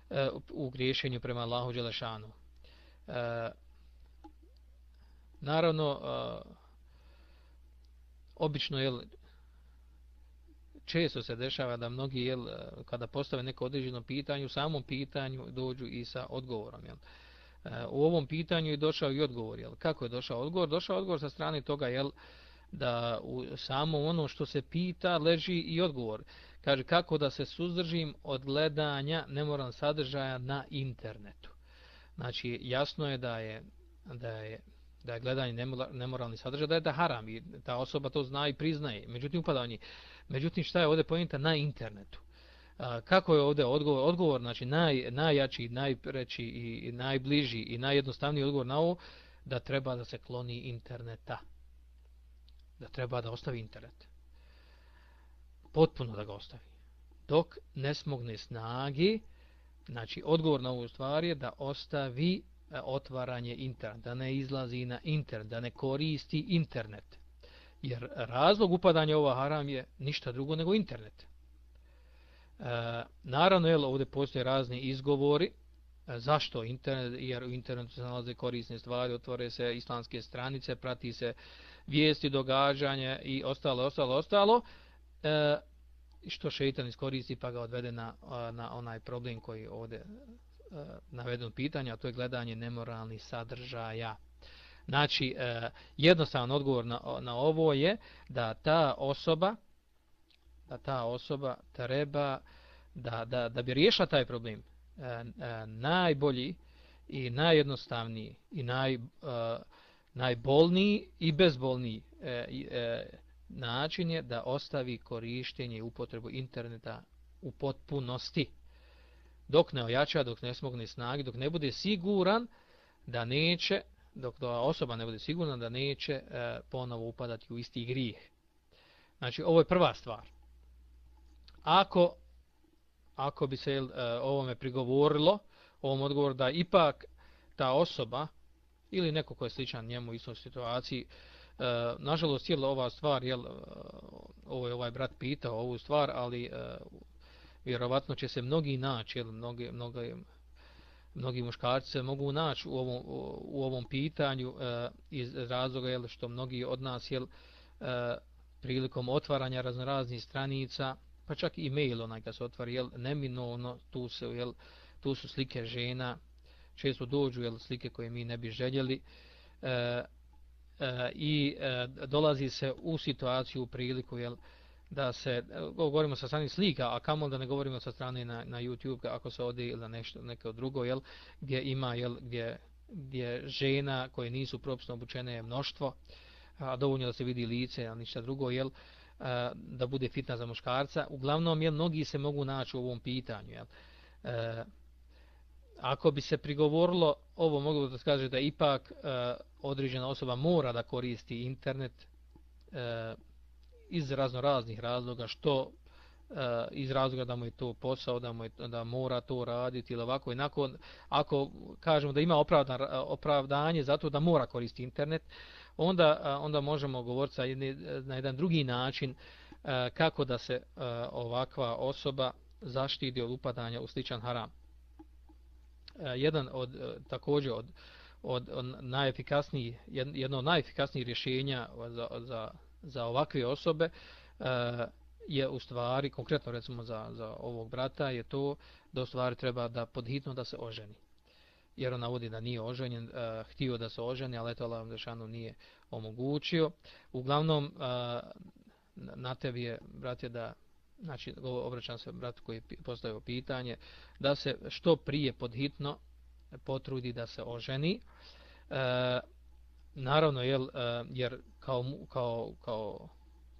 Speaker 1: e, u griješenju prema Allahu Đelešanu e, naravno e, obično je često se dešava da mnogi jel, e, kada postave neko određeno pitanje u samom pitanju dođu i sa odgovorom jel. E, E, u ovom pitanju je došao i odgovor jel. kako je došao odgovor došao odgovor sa strane toga jel, da u samo ono što se pita leži i odgovor kaže kako da se suzdržim od gledanja nemoralnog sadržaja na internetu. Znači jasno je da je da je da je gledanje nemoralni sadržaj da je da haram i ta osoba to zna i priznaje. Međutim upada u. Međutim šta je ovdje pojenta na internetu? A, kako je ovdje odgovor? Odgovor znači naj, najjači, najpreći i, najbliži i najjednostavniji odgovor na ovo da treba da se kloni interneta. Da treba da ostavi internet potpuno da ga ostavi. Dok ne smogne snagi, znači odgovor na ovu stvar je da ostavi e, otvaranje interneta, da ne izlazi na internet, da ne koristi internet. Jer razlog upadanja ova haram je ništa drugo nego internet. E, naravno, jel, ovdje postoje razni izgovori. E, zašto internet? Jer u internetu se nalaze korisne stvari, otvore se islamske stranice, prati se vijesti, događanje i ostalo, ostalo, ostalo e, što šeitan iskoristi pa ga odvede na, na onaj problem koji ovdje e, naveden pitanja, a to je gledanje nemoralnih sadržaja. Znači, e, jednostavan odgovor na, na ovo je da ta osoba da ta osoba treba da, da, da bi riješila taj problem e, e, najbolji i najjednostavniji i naj, e, najbolniji i bezbolniji e, e, način je da ostavi korištenje i upotrebu interneta u potpunosti. Dok ne ojača, dok ne smogne snagi, dok ne bude siguran da neće, dok ta osoba ne bude sigurna da neće e, ponovo upadati u isti grijeh. Znači, ovo je prva stvar. Ako, ako bi se e, ovome prigovorilo, ovom odgovoru da ipak ta osoba ili neko ko je sličan njemu u istoj situaciji, E, nažalost, jel, ova stvar, jel, e, ovo je ovaj brat pitao ovu stvar, ali e, vjerovatno će se mnogi naći, jel, mnogi, mnogi, mnogi muškarci se mogu naći u ovom, u ovom pitanju e, iz razloga, jel, što mnogi od nas, jel, e, prilikom otvaranja raznoraznih stranica, pa čak i mail onaj kad se otvori, jel, neminovno, tu, se, jel, tu su slike žena, često dođu, jel, slike koje mi ne bi željeli, e, e, i e, dolazi se u situaciju u priliku jel, da se, e, govorimo sa strane slika, a kamo da ne govorimo sa strane na, na YouTube ako se ode ili nešto, neko drugo, jel, gdje ima, jel, gdje, gdje žena koje nisu propisno obučene je mnoštvo, a dovoljno da se vidi lice, a ništa drugo, jel, e, da bude fitna za muškarca. Uglavnom, jel, mnogi se mogu naći u ovom pitanju, jel, e, ako bi se prigovorilo ovo mogu da kaže da ipak e, određena osoba mora da koristi internet e, iz razno raznih razloga što e, iz razloga da mu je to posao da mu je, da mora to raditi ili ovako i nakon ako kažemo da ima opravdan, opravdanje zato da mora koristiti internet onda onda možemo govoriti sa na jedan drugi način kako da se ovakva osoba zaštiti od upadanja u sličan haram. Jedan od e, također od od, od najefikasnijih jedno od najefikasnijih rješenja za, za, za ovakve osobe je u stvari konkretno recimo za, za ovog brata je to da u stvari treba da podhitno da se oženi jer on navodi da nije oženjen uh, htio da se oženi ali eto Allah Đelešanu nije omogućio uglavnom uh, na tebi je brat je da znači obraćam se bratu koji postavio pitanje, da se što prije podhitno potrudi da se oženi. E, naravno, jel, jer kao, kao, kao,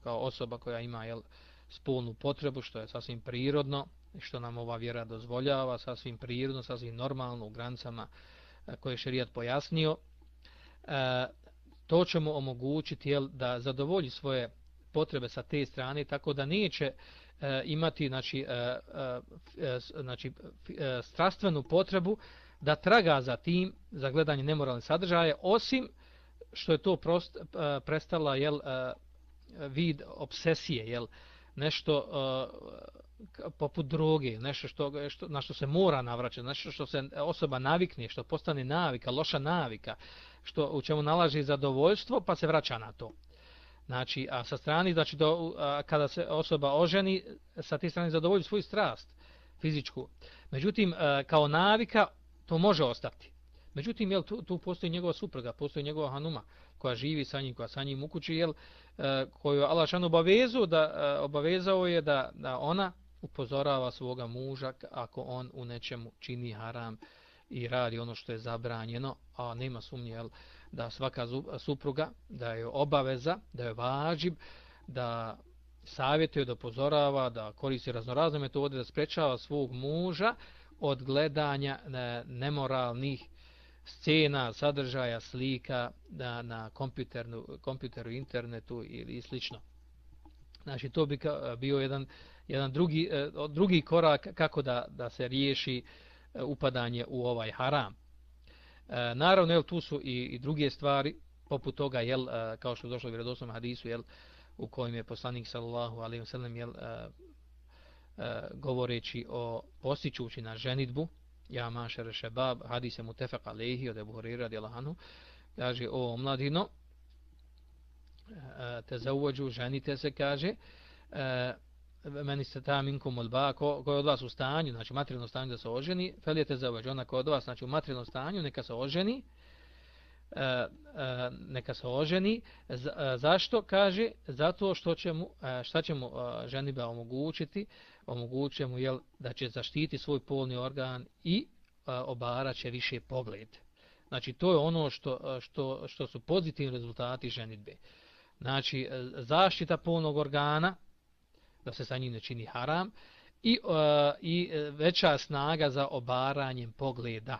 Speaker 1: kao osoba koja ima jel, spolnu potrebu, što je sasvim prirodno, što nam ova vjera dozvoljava, sasvim prirodno, sasvim normalno u granicama e, koje je šerijat pojasnio, e, to će mu omogućiti jel, da zadovolji svoje potrebe sa te strane, tako da neće e, imati znači, e, e znači e, strastvenu potrebu da traga za tim, za gledanje nemoralne sadržaje, osim što je to prost, e, prestala jel, e, vid obsesije, jel, nešto e, poput droge, nešto što, što, na što se mora navraćati, nešto što se e, osoba navikne, što postane navika, loša navika, što, u čemu nalaži zadovoljstvo, pa se vraća na to. Znači, a sa strani, znači, do, a, kada se osoba oženi, sa te strane zadovolji svoju strast fizičku. Međutim, a, kao navika, to može ostati. Međutim, jel, tu, tu postoji njegova supruga, postoji njegova hanuma koja živi sa njim, koja sa njim u kući, jel, e, koju Allah šan obavezu, da, e, obavezao je da, da ona upozorava svoga muža ako on u nečemu čini haram i radi ono što je zabranjeno, a nema sumnje, da svaka supruga, da je obaveza, da je važib, da savjetuje, da upozorava, da koristi raznorazne metode, da sprečava svog muža od gledanja nemoralnih scena, sadržaja, slika na, na kompjuteru, internetu ili slično. Znači, to bi bio jedan, jedan drugi, e, drugi korak kako da, da se riješi e, upadanje u ovaj haram. E, naravno, jel, tu su i, i druge stvari, poput toga, jel, kao što je došlo u vjerodosnom hadisu, jel, u kojem je poslanik sallallahu alejhi ve sellem jel govoreći o postićući na ženitbu ja mašer šebab hadise mutefaq alaihi od Abu Hurajra radijallahu anhu kaže o mladino te zauvođu, ženite se kaže meni se ta minkum ulba ko, ko je od vas u stanju znači materijalno stanju da se oženi felijete zauđu ona ko od vas znači u materijalnom stanju neka se oženi E, e, neka se oženi. E, zašto? Kaže, zato što će mu, e, šta će mu e, ženiba omogućiti? Omogućuje mu jel, da će zaštiti svoj polni organ i e, obarat će više pogled. Znači, to je ono što, što, što su pozitivni rezultati ženitbe. Znači, zaštita polnog organa, da se sa njim ne čini haram, i, e, i e, veća snaga za obaranjem pogleda.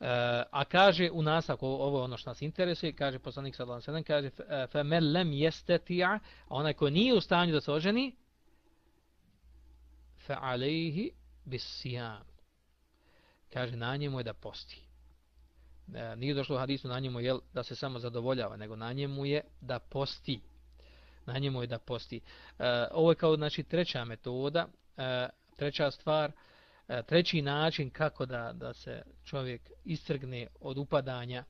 Speaker 1: Uh, a kaže u nastavku, ovo je ono što nas interesuje, kaže poslanik sallallahu alejhi ve sellem kaže fa man lam yastati' onaj ko nije u stanju da se oženi fa alayhi bisiyam. Kaže na njemu je da posti. Uh, nije došlo u hadisu na njemu je da se samo zadovoljava, nego na njemu je da posti. Na njemu je da posti. E, ovo je kao znači treća metoda, e, treća stvar, E, treći način kako da, da se čovjek istrgne od upadanja,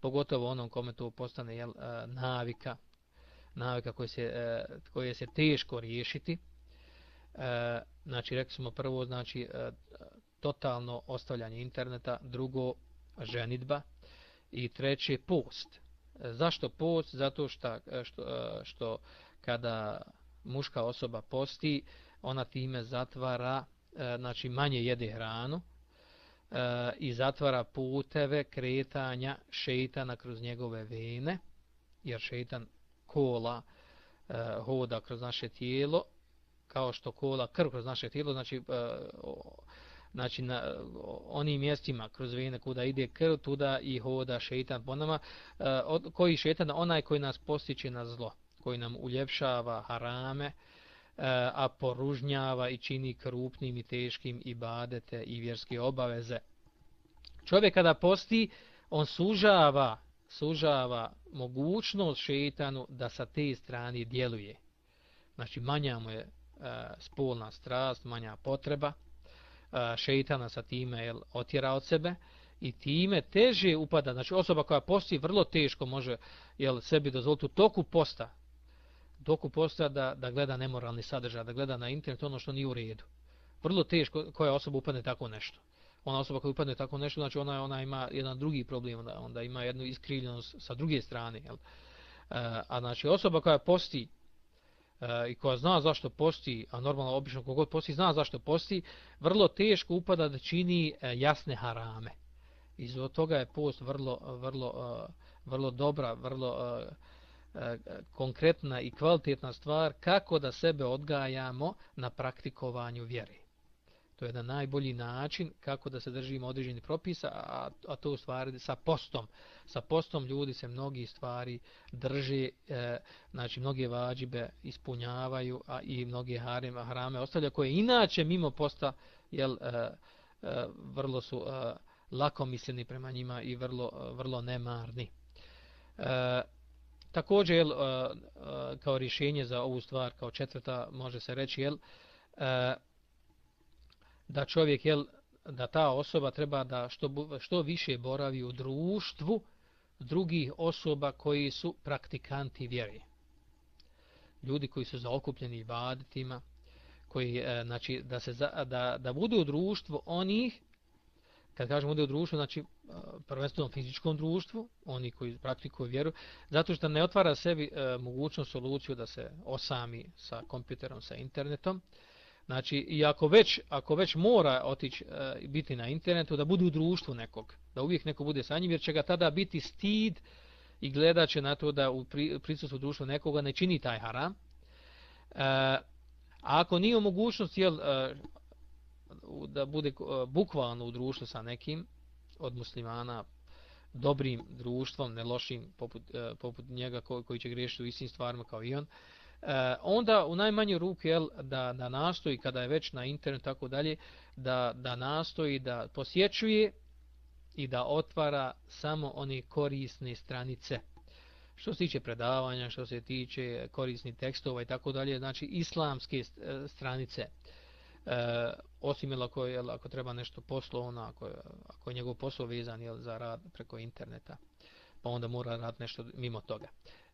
Speaker 1: pogotovo onom kome to postane jel, e, navika, navika koje se, e, koje se teško riješiti. E, znači, rekli smo prvo, znači, totalno ostavljanje interneta, drugo, ženitba i treće, post. Zašto post? Zato e, što, što, što kada muška osoba posti, ona time zatvara e, znači manje jede hranu i zatvara puteve kretanja šeitana kroz njegove vene, jer šeitan kola hoda kroz naše tijelo, kao što kola krv kroz naše tijelo, znači, znači na onim mjestima kroz vene kuda ide krv, tuda i hoda šeitan po nama, e, od, koji šeitan, onaj koji nas postiče na zlo, koji nam uljepšava harame, e, a poružnjava i čini krupnim i teškim i badete i vjerske obaveze. Čovjek kada posti, on sužava, sužava mogućnost šeitanu da sa te strane djeluje. Znači, manja mu je e, spolna strast, manja potreba, šeitana sa time jel, otjera od sebe i time teže upada, znači osoba koja posti vrlo teško može jel, sebi dozvoliti u toku posta, doku posta da, da gleda nemoralni sadržaj, da gleda na internet ono što nije u redu. Vrlo teško koja osoba upadne tako nešto. Ona osoba koja upadne tako nešto, znači ona ona ima jedan drugi problem, onda, onda ima jednu iskrivljenost sa druge strane. Jel? E, a znači osoba koja posti i koja zna zašto posti, a normalno obično kogod posti zna zašto posti, vrlo teško upada da čini e, jasne harame. I zbog toga je post vrlo, vrlo, e, vrlo dobra, vrlo... E, konkretna i kvalitetna stvar kako da sebe odgajamo na praktikovanju vjere. To je jedan najbolji način kako da se držimo određeni propisa, a, a to u stvari sa postom. Sa postom ljudi se mnogi stvari drže, e, znači mnoge vađibe ispunjavaju, a i mnoge hareme, harame ostavlja koje inače mimo posta jel, e, e, vrlo su e, lakomisleni prema njima i vrlo, e, vrlo nemarni. E, Također, jel, e, e, kao rješenje za ovu stvar, kao četvrta, može se reći, jel, e, da čovjek, jel, da ta osoba treba da što, što više boravi u društvu drugih osoba koji su praktikanti vjere. Ljudi koji su zaokupljeni ibaditima, koji, e, znači, da, se za, da, da budu u društvu onih kad kažemo da u društvu, znači e, prvenstveno fizičkom društvu, oni koji praktikuju vjeru, zato što ne otvara sebi e, mogućnost soluciju da se osami sa kompjuterom, sa internetom. Znači, i ako već, ako već mora otići e, biti na internetu, da bude u društvu nekog, da uvijek neko bude sa njim, jer će ga tada biti stid i gledat će na to da u prisustvu društva nekoga ne čini taj haram. E, a ako nije u mogućnosti jel, e, da bude e, bukvalno u društvu sa nekim od muslimana, dobrim društvom, ne lošim poput, e, poput njega koji, koji će griješiti u istim stvarima kao i on, e, onda u najmanju ruku jel, da, da nastoji, kada je već na internetu tako dalje, da, da nastoji da posjećuje i da otvara samo one korisne stranice. Što se tiče predavanja, što se tiče korisnih tekstova i tako dalje, znači islamske e, stranice. E, osim jel, ako, jel, ako treba nešto poslovno, ako, ako je njegov posao vezan jel, za rad preko interneta, pa onda mora rad nešto mimo toga.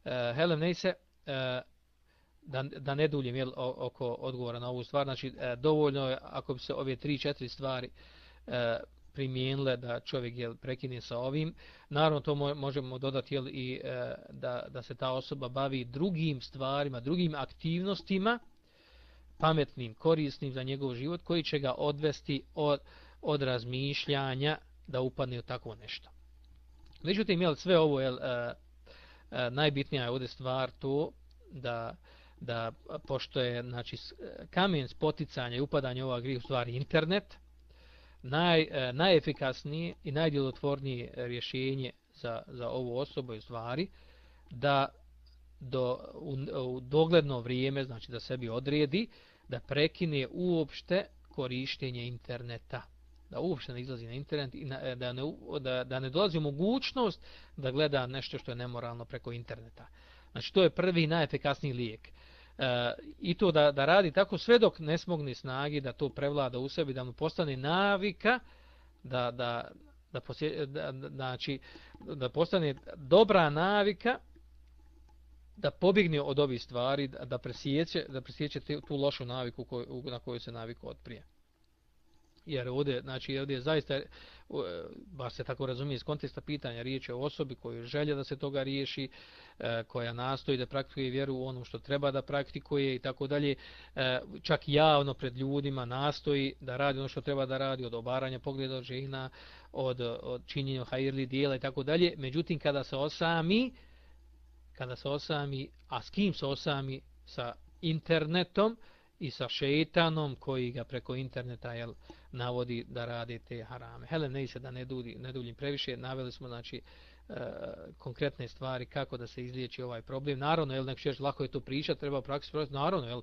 Speaker 1: E, Helen Neise, e, da, da ne duljem jel, oko odgovora na ovu stvar, znači e, dovoljno je ako bi se ove tri, četiri stvari e, primijenile da čovjek jel, prekine sa ovim. Naravno, to možemo dodati jel, i e, da, da se ta osoba bavi drugim stvarima, drugim aktivnostima, pametnim, korisnim za njegov život, koji će ga odvesti od, od razmišljanja da upadne u takvo nešto. Međutim, jel, sve ovo jel, e, e, najbitnija je ovdje stvar to da, da pošto je znači, kamen spoticanja i upadanja ova grih u stvari internet, naj, e, najefikasnije i najdjelotvornije rješenje za, za ovu osobu je stvari da do, u, u dogledno vrijeme, znači da sebi odredi, da prekine uopšte korištenje interneta. Da uopšte ne izlazi na internet i na, e, da, ne, da, da ne dolazi mogućnost da gleda nešto što je nemoralno preko interneta. Znači to je prvi najefekasniji lijek. E, I to da, da radi tako sve dok ne smogni snagi da to prevlada u sebi, da mu postane navika, da, da, da, posje, da, da, znači, da postane dobra navika da pobjegne od ovih stvari, da presjeće, da presjeće tu lošu naviku koju, na koju se naviku od prije. Jer ovdje, znači, ovdje je zaista, e, baš se tako razumije iz konteksta pitanja, riječ je o osobi koju želja da se toga riješi, E, koja nastoji da praktikuje vjeru u ono što treba da praktikuje i tako dalje, e, čak javno pred ljudima nastoji da radi ono što treba da radi, od obaranja pogleda od žena, od, od činjenja hajirli dijela i tako dalje. Međutim, kada se osami, kada se osami, a s kim se osami? Sa internetom i sa šeitanom koji ga preko interneta jel, navodi da radi te harame. Hele, ne se da ne, dudi, ne duljim previše, naveli smo znači, e, konkretne stvari kako da se izliječi ovaj problem. Naravno, jel, neko ćeš lako je to pričati, treba praksi praksi. Naravno, jel,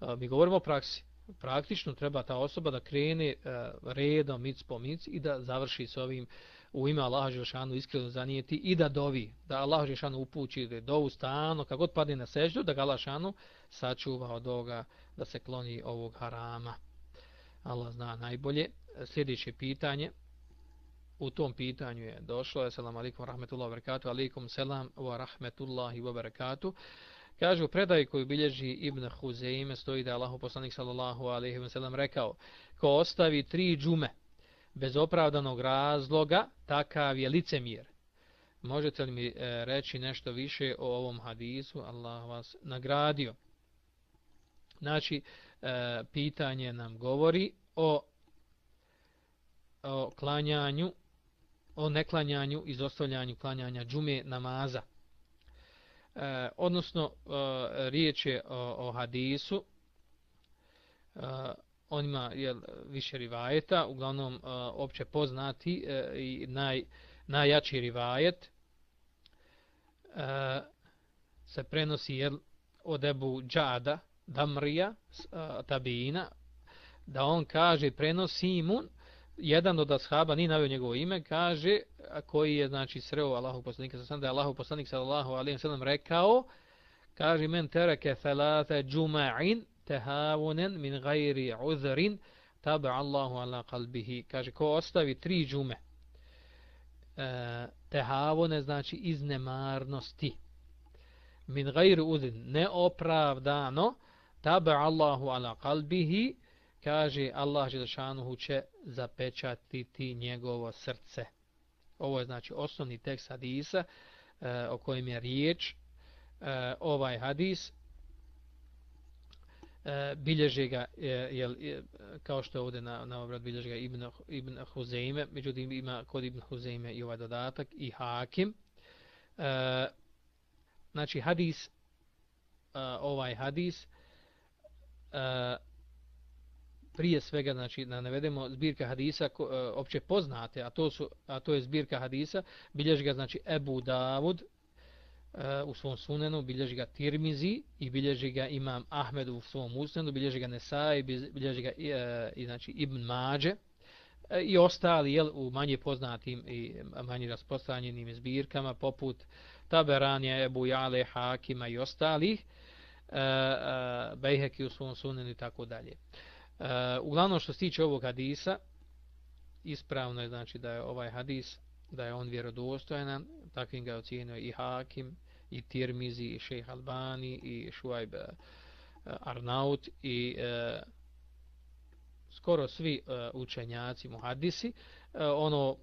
Speaker 1: e, mi govorimo o praksi. Praktično treba ta osoba da krene e, redom, mic po mic i da završi s ovim u ime Allaha Želšanu iskreno zanijeti i da dovi, da Allah Želšanu upući da dovu stano, kako god padne na seždu, da ga Allah Želšanu sačuva od ovoga da se kloni ovog harama. Allah zna najbolje. Sljedeće pitanje, u tom pitanju je došlo, assalamu alaikum wa rahmetullahi wa barakatuh, alaikum selam wa rahmetullahi wa barakatuh. Kaže u predaju koju bilježi Ibn Huzeime stoji da je Allah poslanik sallallahu alaihi wa sallam rekao ko ostavi tri džume bez opravdanog razloga, takav je licemir. Možete li mi e, reći nešto više o ovom hadisu? Allah vas nagradio. Znači, e, pitanje nam govori o, o klanjanju, o neklanjanju, izostavljanju klanjanja džume namaza. E, odnosno, e, riječ je o, o hadisu, e, on ima jel, više rivajeta, uglavnom e, opće poznati e, i naj, najjači rivajet e, se prenosi jel, od Ebu Džada, Damrija, e, Tabina, da on kaže, prenosi mu, jedan od ashaba, ni navio njegovo ime, kaže, koji je, znači, sreo Allahu poslanika, sa da je Allahu poslanik, sallallahu alaihi wa sallam, rekao, kaže, men tereke felate džuma'in, tehavunen min gajri uzrin taba Allahu ala kalbihi. Kaže, ko ostavi tri džume, e, tehavune znači iznemarnosti, min gajri uzrin, neopravdano, taba Allahu ala kalbihi, kaže Allah Želešanuhu će zapečatiti njegovo srce. Ovo je znači osnovni tekst hadisa e, o kojem je riječ. E, ovaj hadis e, bilježe ga, e, jel, je, kao što je ovdje na, na obrad bilježe ga Ibn, Ibn Huzeime, međutim ima kod Ibn Huzeime i ovaj dodatak i Hakim. E, znači hadis, e, ovaj hadis, e, prije svega znači da navedemo zbirka hadisa ko, e, opće poznate a to su a to je zbirka hadisa bilježi ga znači Ebu Davud e, u svom sunenu bilježi ga Tirmizi i bilježi ga Imam Ahmed u svom usnenu bilježi ga Nesai bilježi ga e, i znači Ibn Mađe e, i ostali jel, u manje poznatim i manje rasprostranjenim zbirkama poput Taberanija, Ebu Jale, Hakima i ostalih e, e, Bejheki u svom sunenu i tako dalje. Uh, uglavnom što se tiče ovog hadisa, ispravno je znači da je ovaj hadis, da je on vjerodostojan, takvim ga ocijenio i Hakim, i Tirmizi, i Šejh Albani, i Šuajb e, Arnaut, i e, skoro svi e, učenjaci muhadisi, e, ono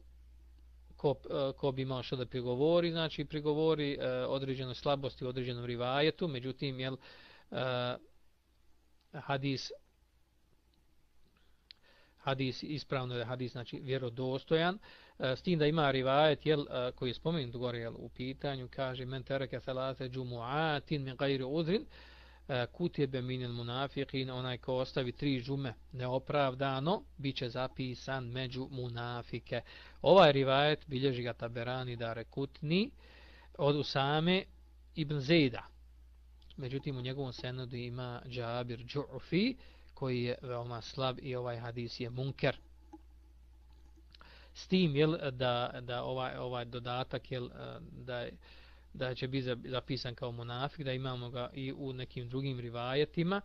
Speaker 1: ko, e, ko bi imao što da prigovori, znači prigovori e, određenoj slabosti, određenom rivajetu, međutim, jel, e, hadis hadis ispravno je hadis znači vjerodostojan e, s tim da ima rivajet jel e, koji je spomenut gore jel u pitanju kaže men teraka salate džumuatin min ghairi uzrin kutjebe kutibe min al munafiqin onaj ko ostavi tri džume neopravdano biće zapisan među munafike. Ovaj rivajet bilježi ga Taberani da rekutni od Usame ibn Zejda. Međutim u njegovom senadu ima Džabir Džu'fi koji je veoma slab i ovaj hadis je munker. S tim jel, da, da ovaj, ovaj dodatak jel, eh, da, da će biti zapisan kao munafik, da imamo ga i u nekim drugim rivajetima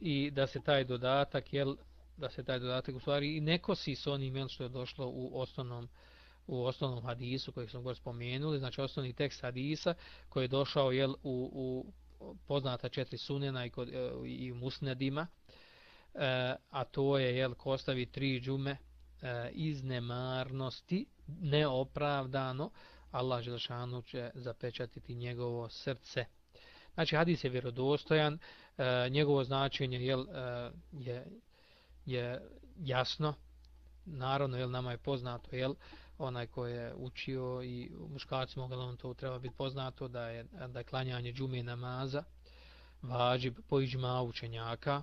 Speaker 1: i da se taj dodatak jel, da se taj dodatak u stvari i neko si s onim jel, što je došlo u osnovnom u osnovnom hadisu koji smo gore spomenuli, znači osnovni tekst hadisa koji je došao jel, u, u poznata četiri sunena i, kod, eh, i u musnedima, e, a to je jel ko ostavi tri džume e, iz nemarnosti neopravdano Allah Želšanu će zapečatiti njegovo srce. Znači hadis je vjerodostojan e, njegovo značenje jel, e, je, je jasno. Naravno jel nama je poznato jel onaj ko je učio i muškarcima uglavnom to treba biti poznato da je da je klanjanje džume namaza vađib po iđma učenjaka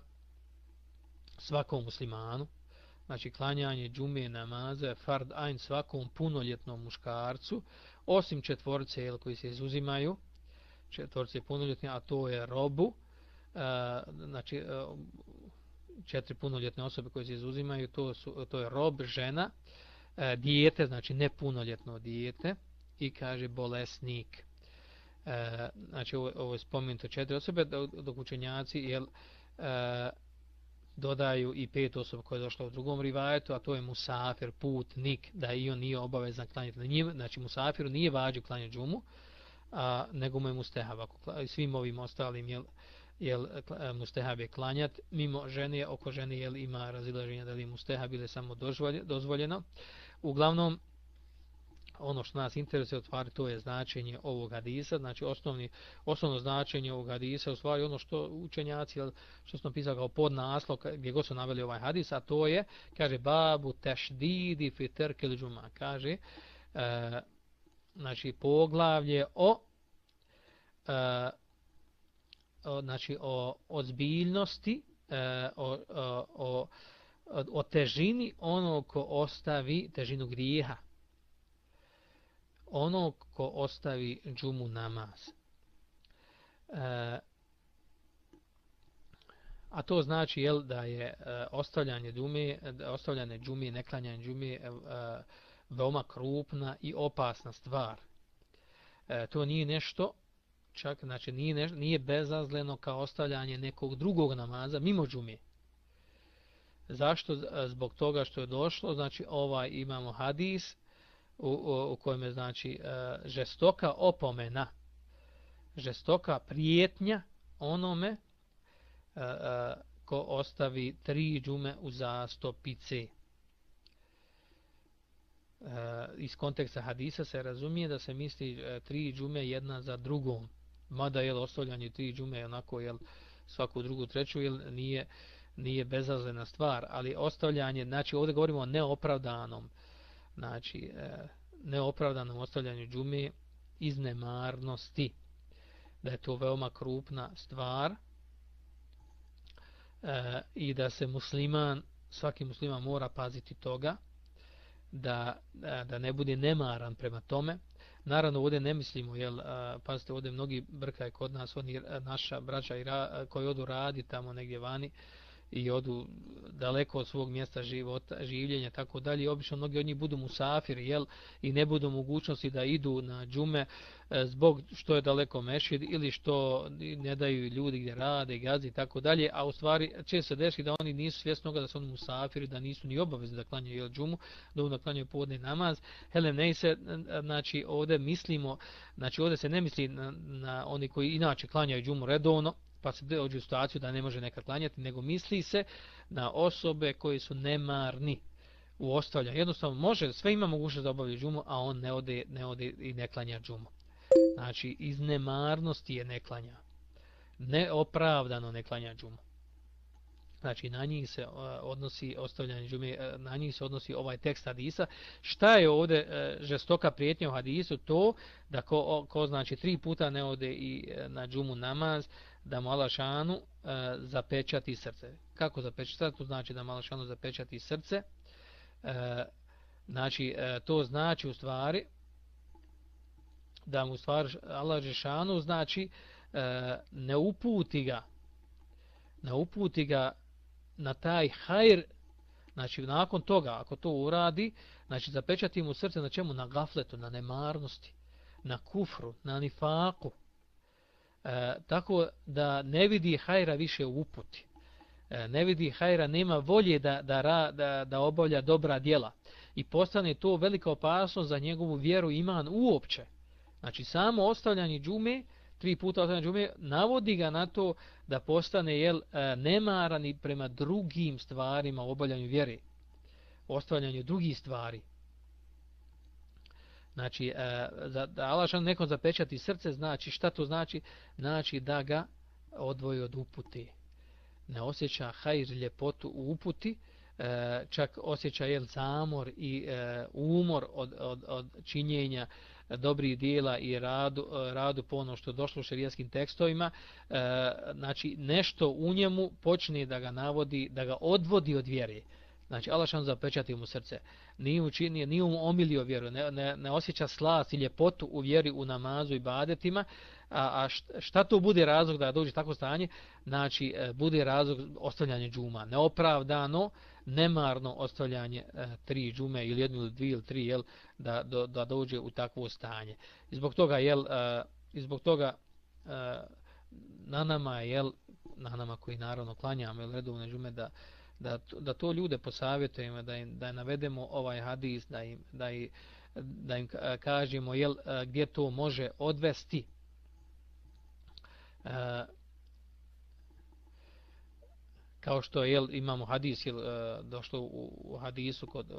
Speaker 1: svakom muslimanu, znači klanjanje džume namaza fard ain svakom punoljetnom muškarcu, osim četvorce jel, koji se izuzimaju, četvorce punoljetne, a to je robu, e, znači e, četiri punoljetne osobe koje se izuzimaju, to, su, to je rob, žena, e, dijete, znači nepunoljetno dijete, i kaže bolesnik. E, znači ovo, ovo je spomenuto četiri osobe, dok učenjaci jel, e, dodaju i pet osoba koja je došla u drugom rivajetu, a to je musafir, putnik, da i on nije obavezan klanjati na njim, znači musafiru nije vađu klanjati džumu, a, nego mu je mustehab, ako svim ovim ostalim jel, jel, e, mustehab je klanjat, mimo žene, oko žene jel, ima razilaženje da li je mustehab ili samo dozvoljeno. Uglavnom, ono što nas interesuje u stvari to je značenje ovog hadisa, znači osnovni, osnovno značenje ovog hadisa u stvari ono što učenjaci, što smo pisali kao pod naslov gdje god su naveli ovaj hadis, a to je, kaže, babu tešdidi fiter kilđuma, kaže, e, znači poglavlje o, e, o znači o ozbiljnosti, e, o, o, o, o težini onog ko ostavi težinu grijeha, ono ko ostavi džumu namaz. E, a to znači jel da je e, ostavljanje džume, ostavljanje džume, neklanjanje džume e, e, veoma krupna i opasna stvar. E, to nije nešto čak znači nije neš, nije bezazleno kao ostavljanje nekog drugog namaza mimo džume. Zašto? Zbog toga što je došlo, znači ovaj imamo hadis u, u, u kojem je znači e, žestoka opomena, žestoka prijetnja onome e, e, ostavi tri džume u zastopice. E, iz konteksta hadisa se razumije da se misli e, tri džume jedna za drugom. Mada je ostavljanje tri džume onako jel, svaku drugu treću jel nije nije bezazlena stvar, ali ostavljanje, znači ovdje govorimo o neopravdanom, znači e, neopravdanom ostavljanju džume iz nemarnosti, da je to veoma krupna stvar e, i da se musliman, svaki musliman mora paziti toga, da, e, da ne bude nemaran prema tome. Naravno, ovdje ne mislimo, jel, e, pazite, ovdje mnogi brkaj kod nas, oni, naša braća i ra, koji odu radi tamo negdje vani, i odu daleko od svog mjesta života, življenja tako dalje. Obično mnogi od njih budu musafiri jel, i ne budu mogućnosti da idu na džume e, zbog što je daleko mešid ili što ne daju ljudi gdje rade, gazi i tako dalje. A u stvari će se desiti da oni nisu svjesni da su oni musafiri, da nisu ni obavezni da klanjaju jel, džumu, da onda klanjaju podne namaz. Helem, ne se, znači ovdje mislimo, znači ovdje se ne misli na, na oni koji inače klanjaju džumu redovno, pa se dođe u situaciju da ne može nekad klanjati, nego misli se na osobe koji su nemarni u ostavljanju. Jednostavno može, sve ima mogućnost da obavlja džumu, a on ne ode, ne ode i ne klanja džumu. Znači, iz nemarnosti je ne klanja. Neopravdano ne klanja džumu. Znači, na njih se odnosi ostavljanje džume, na njih se odnosi ovaj tekst hadisa. Šta je ovdje e, žestoka prijetnja u hadisu? To da ko, ko znači tri puta ne ode i e, na džumu namaz, da mu Alašanu e, zapečati srce. Kako zapečati srce? To znači da mu Alašanu zapečati srce. E, znači, e, to znači u stvari da mu stvar Alašanu znači e, ne uputi ga ne uputi ga na taj hajr znači nakon toga ako to uradi znači zapečati mu srce na čemu? na gafletu, na nemarnosti na kufru, na nifaku E, tako da ne vidi hajra više u uputi. E, ne vidi hajra, nema volje da, da, da, da obavlja dobra djela. I postane to velika opasnost za njegovu vjeru iman uopće. Znači samo ostavljanje džume, tri puta ostavljanje džume, navodi ga na to da postane jel, e, nemaran nemarani prema drugim stvarima u obavljanju vjere. Ostavljanju drugih stvari. Znači, e, da, da Allahšan nekom zapečati srce, znači, šta to znači? Znači da ga odvoji od uputi. Ne osjeća hajr ljepotu u uputi, e, čak osjeća jel zamor i e, umor od, od, od činjenja dobrih dijela i radu, e, radu po ono što došlo u šerijskim tekstovima, e, znači nešto u njemu počne da ga navodi, da ga odvodi od vjere. Znači, Allahšan zapečati mu srce. Nije učinio, nije mu omilio vjeru, ne, ne, ne osjeća slast i ljepotu u vjeri u namazu i badetima. A, a šta to bude razlog da dođe tako stanje? Znači, e, bude razlog ostavljanje džuma. Neopravdano, nemarno ostavljanje e, tri džume ili jednu ili dvije ili tri, jel, da, do, da dođe u takvo stanje. I zbog toga, jel, e, i zbog toga e, na nama, jel, na nama koji naravno klanjamo, jel, redovne džume, da, da, da to ljude posavjetujemo, da im da navedemo ovaj hadis, da im, da im, da im kažemo jel, e, gdje to može odvesti. E, kao što jel, imamo hadis, jel, e, došlo u, u hadisu kod,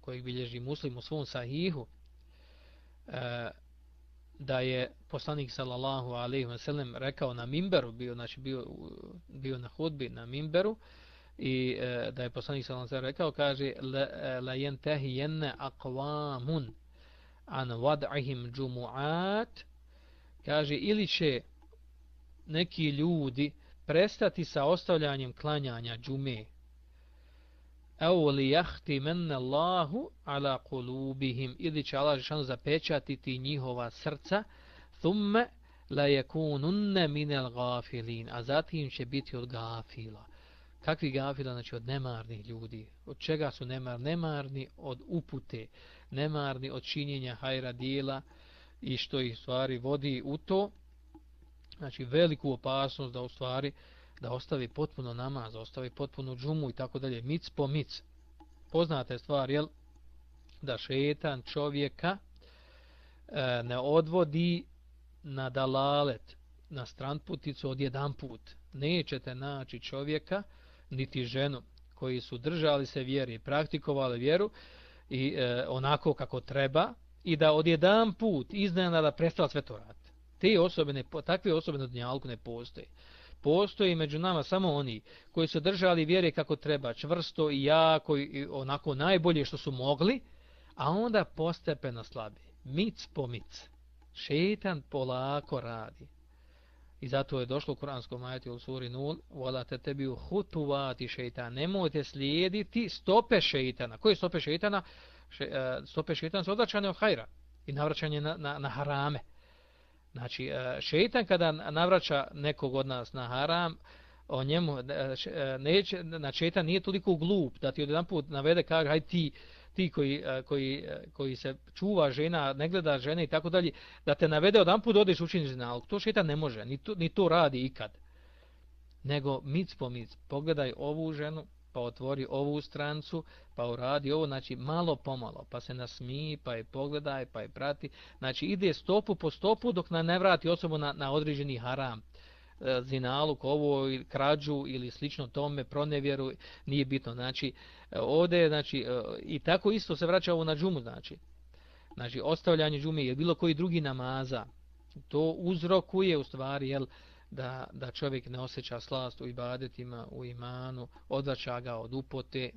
Speaker 1: kojeg bilježi muslim u svom sahihu, e, da je poslanik sallallahu alejhi ve sellem rekao na minberu bio znači bio bio na hudbi na minberu i e, da je poslanik sallallahu alejhi ve rekao kaže la, e, yantahi yanna aqwamun an wad'ihim jumu'at. Kaže ili će neki ljudi prestati sa ostavljanjem klanjanja džume. Au li yahti Allahu ala qulubihim? Ili će Allah šan zapečatiti njihova srca. Thumma la yakununna min al-ghafilin a zatim će biti od gafila kakvi gafila, znači od nemarnih ljudi. Od čega su nemar? Nemarni od upute, nemarni od činjenja hajra dijela i što ih stvari vodi u to. Znači veliku opasnost da u stvari da ostavi potpuno namaz, da ostavi potpuno džumu i tako dalje, mic po mic. Poznate stvar, jel? Da šetan čovjeka e, ne odvodi na dalalet, na stranputicu od jedan put. Nećete naći čovjeka, niti ženu koji su držali se vjeri, praktikovali vjeru i e, onako kako treba i da odjedan put iznena da prestala sve to raditi. Te osobe, ne, takve osobe na dnjalku ne postoje. Postoji među nama samo oni koji su držali vjere kako treba, čvrsto i jako i onako najbolje što su mogli, a onda postepeno slabi. Mic po mic. Šetan polako radi. I zato je došlo u kuranskom ajetu u suri 0, vola te tebi hutuvati šeitan. Nemojte slijediti stope šeitana. Koje stope šeitana? Še, uh, stope šeitana su odvraćanje od hajra i navraćanje na, na, na harame. Znači, uh, šeitan kada navraća nekog od nas na haram, o njemu, uh, neće, znači, šeitan nije toliko glup da ti odjedanput put navede, kaže, hajde ti, ti koji, eh, koji, eh, koji se čuva žena, ne gleda žene i tako dalje, da te navede od put odeš učiniš zinalog. To šetan ne može, ni to, ni to radi ikad. Nego mic po mic, pogledaj ovu ženu, pa otvori ovu strancu, pa uradi ovo, znači malo pomalo, pa se nasmiji, pa je pogledaj, pa je prati. Znači ide stopu po stopu dok ne vrati osobu na, na određeni haram. E, Zinaluk, ovo krađu ili slično tome, pronevjeru, nije bitno. Znači, e, ovdje znači, e, i tako isto se vraća ovo na džumu, znači. Znači, ostavljanje džume je bilo koji drugi namaza, to uzrokuje u stvari, jel, da, da čovjek ne osjeća slast u ibadetima, u imanu, odvraća ga od upote,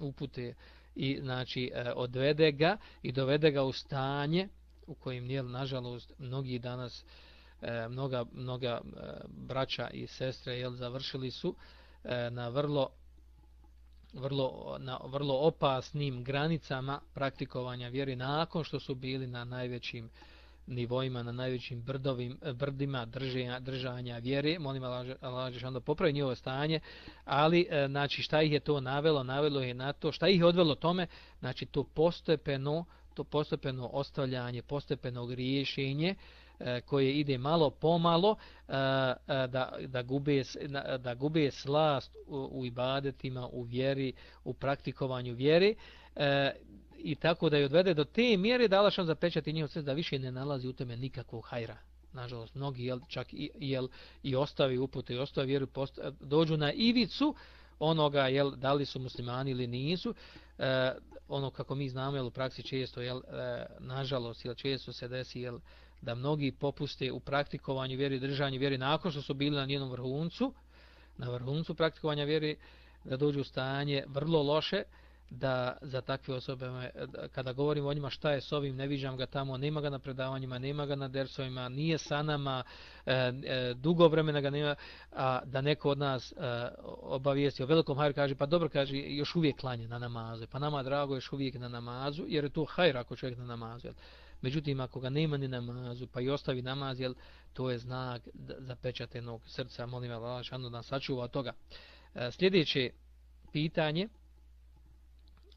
Speaker 1: upute i, znači, odvede ga i dovede ga u stanje u kojem, jel, nažalost, mnogi danas, e, mnoga, mnoga e, braća i sestre jel, završili su e, na vrlo vrlo na vrlo opasnim granicama praktikovanja vjere nakon što su bili na najvećim nivoima na najvećim brdovim brdima držanja držanja vjere. Molim Allah dželle da popravi njihovo stanje ali e, znači šta ih je to navelo? Navelo je na to šta ih je odvelo tome? Znači to postepeno to postepeno ostavljanje postepeno griješenje E, koje ide malo pomalo e, e, da, da, gube, da gube slast u, ibadetima, u vjeri, u praktikovanju vjeri i tako da je odvede do te mjere da Allah šan zapečati njihov srce da više ne nalazi u tome nikakvog hajra. Nažalost, mnogi jel, čak i, jel, i ostavi upute i ostavi vjeru, post, dođu na ivicu onoga, jel, da li su muslimani ili nisu, e, ono kako mi znamo, jel, u praksi često, jel, e, nažalost, jel, često se desi, jel, da mnogi popuste u praktikovanju vjeri držanju vjeri nakon što su bili na njenom vrhuncu, na vrhuncu praktikovanja vjeri, da dođu u stanje vrlo loše, da za takve osobe, kada govorimo o njima šta je s ovim, ne viđam ga tamo, nema ga na predavanjima, nema ga na dersovima, nije sa nama, e, e, dugo vremena ga nema, a da neko od nas e, obavijesti o velikom hajru, kaže, pa dobro, kaže, još uvijek klanje na namazu, pa nama drago još uvijek na namazu, jer je to hajr ako čovjek na namazu, jel? Međutim, ako ga nema ni namazu, pa i ostavi namaz, jel, to je znak zapečatenog srca. Molim Allah, šanu da sačuva od toga. E, sljedeće pitanje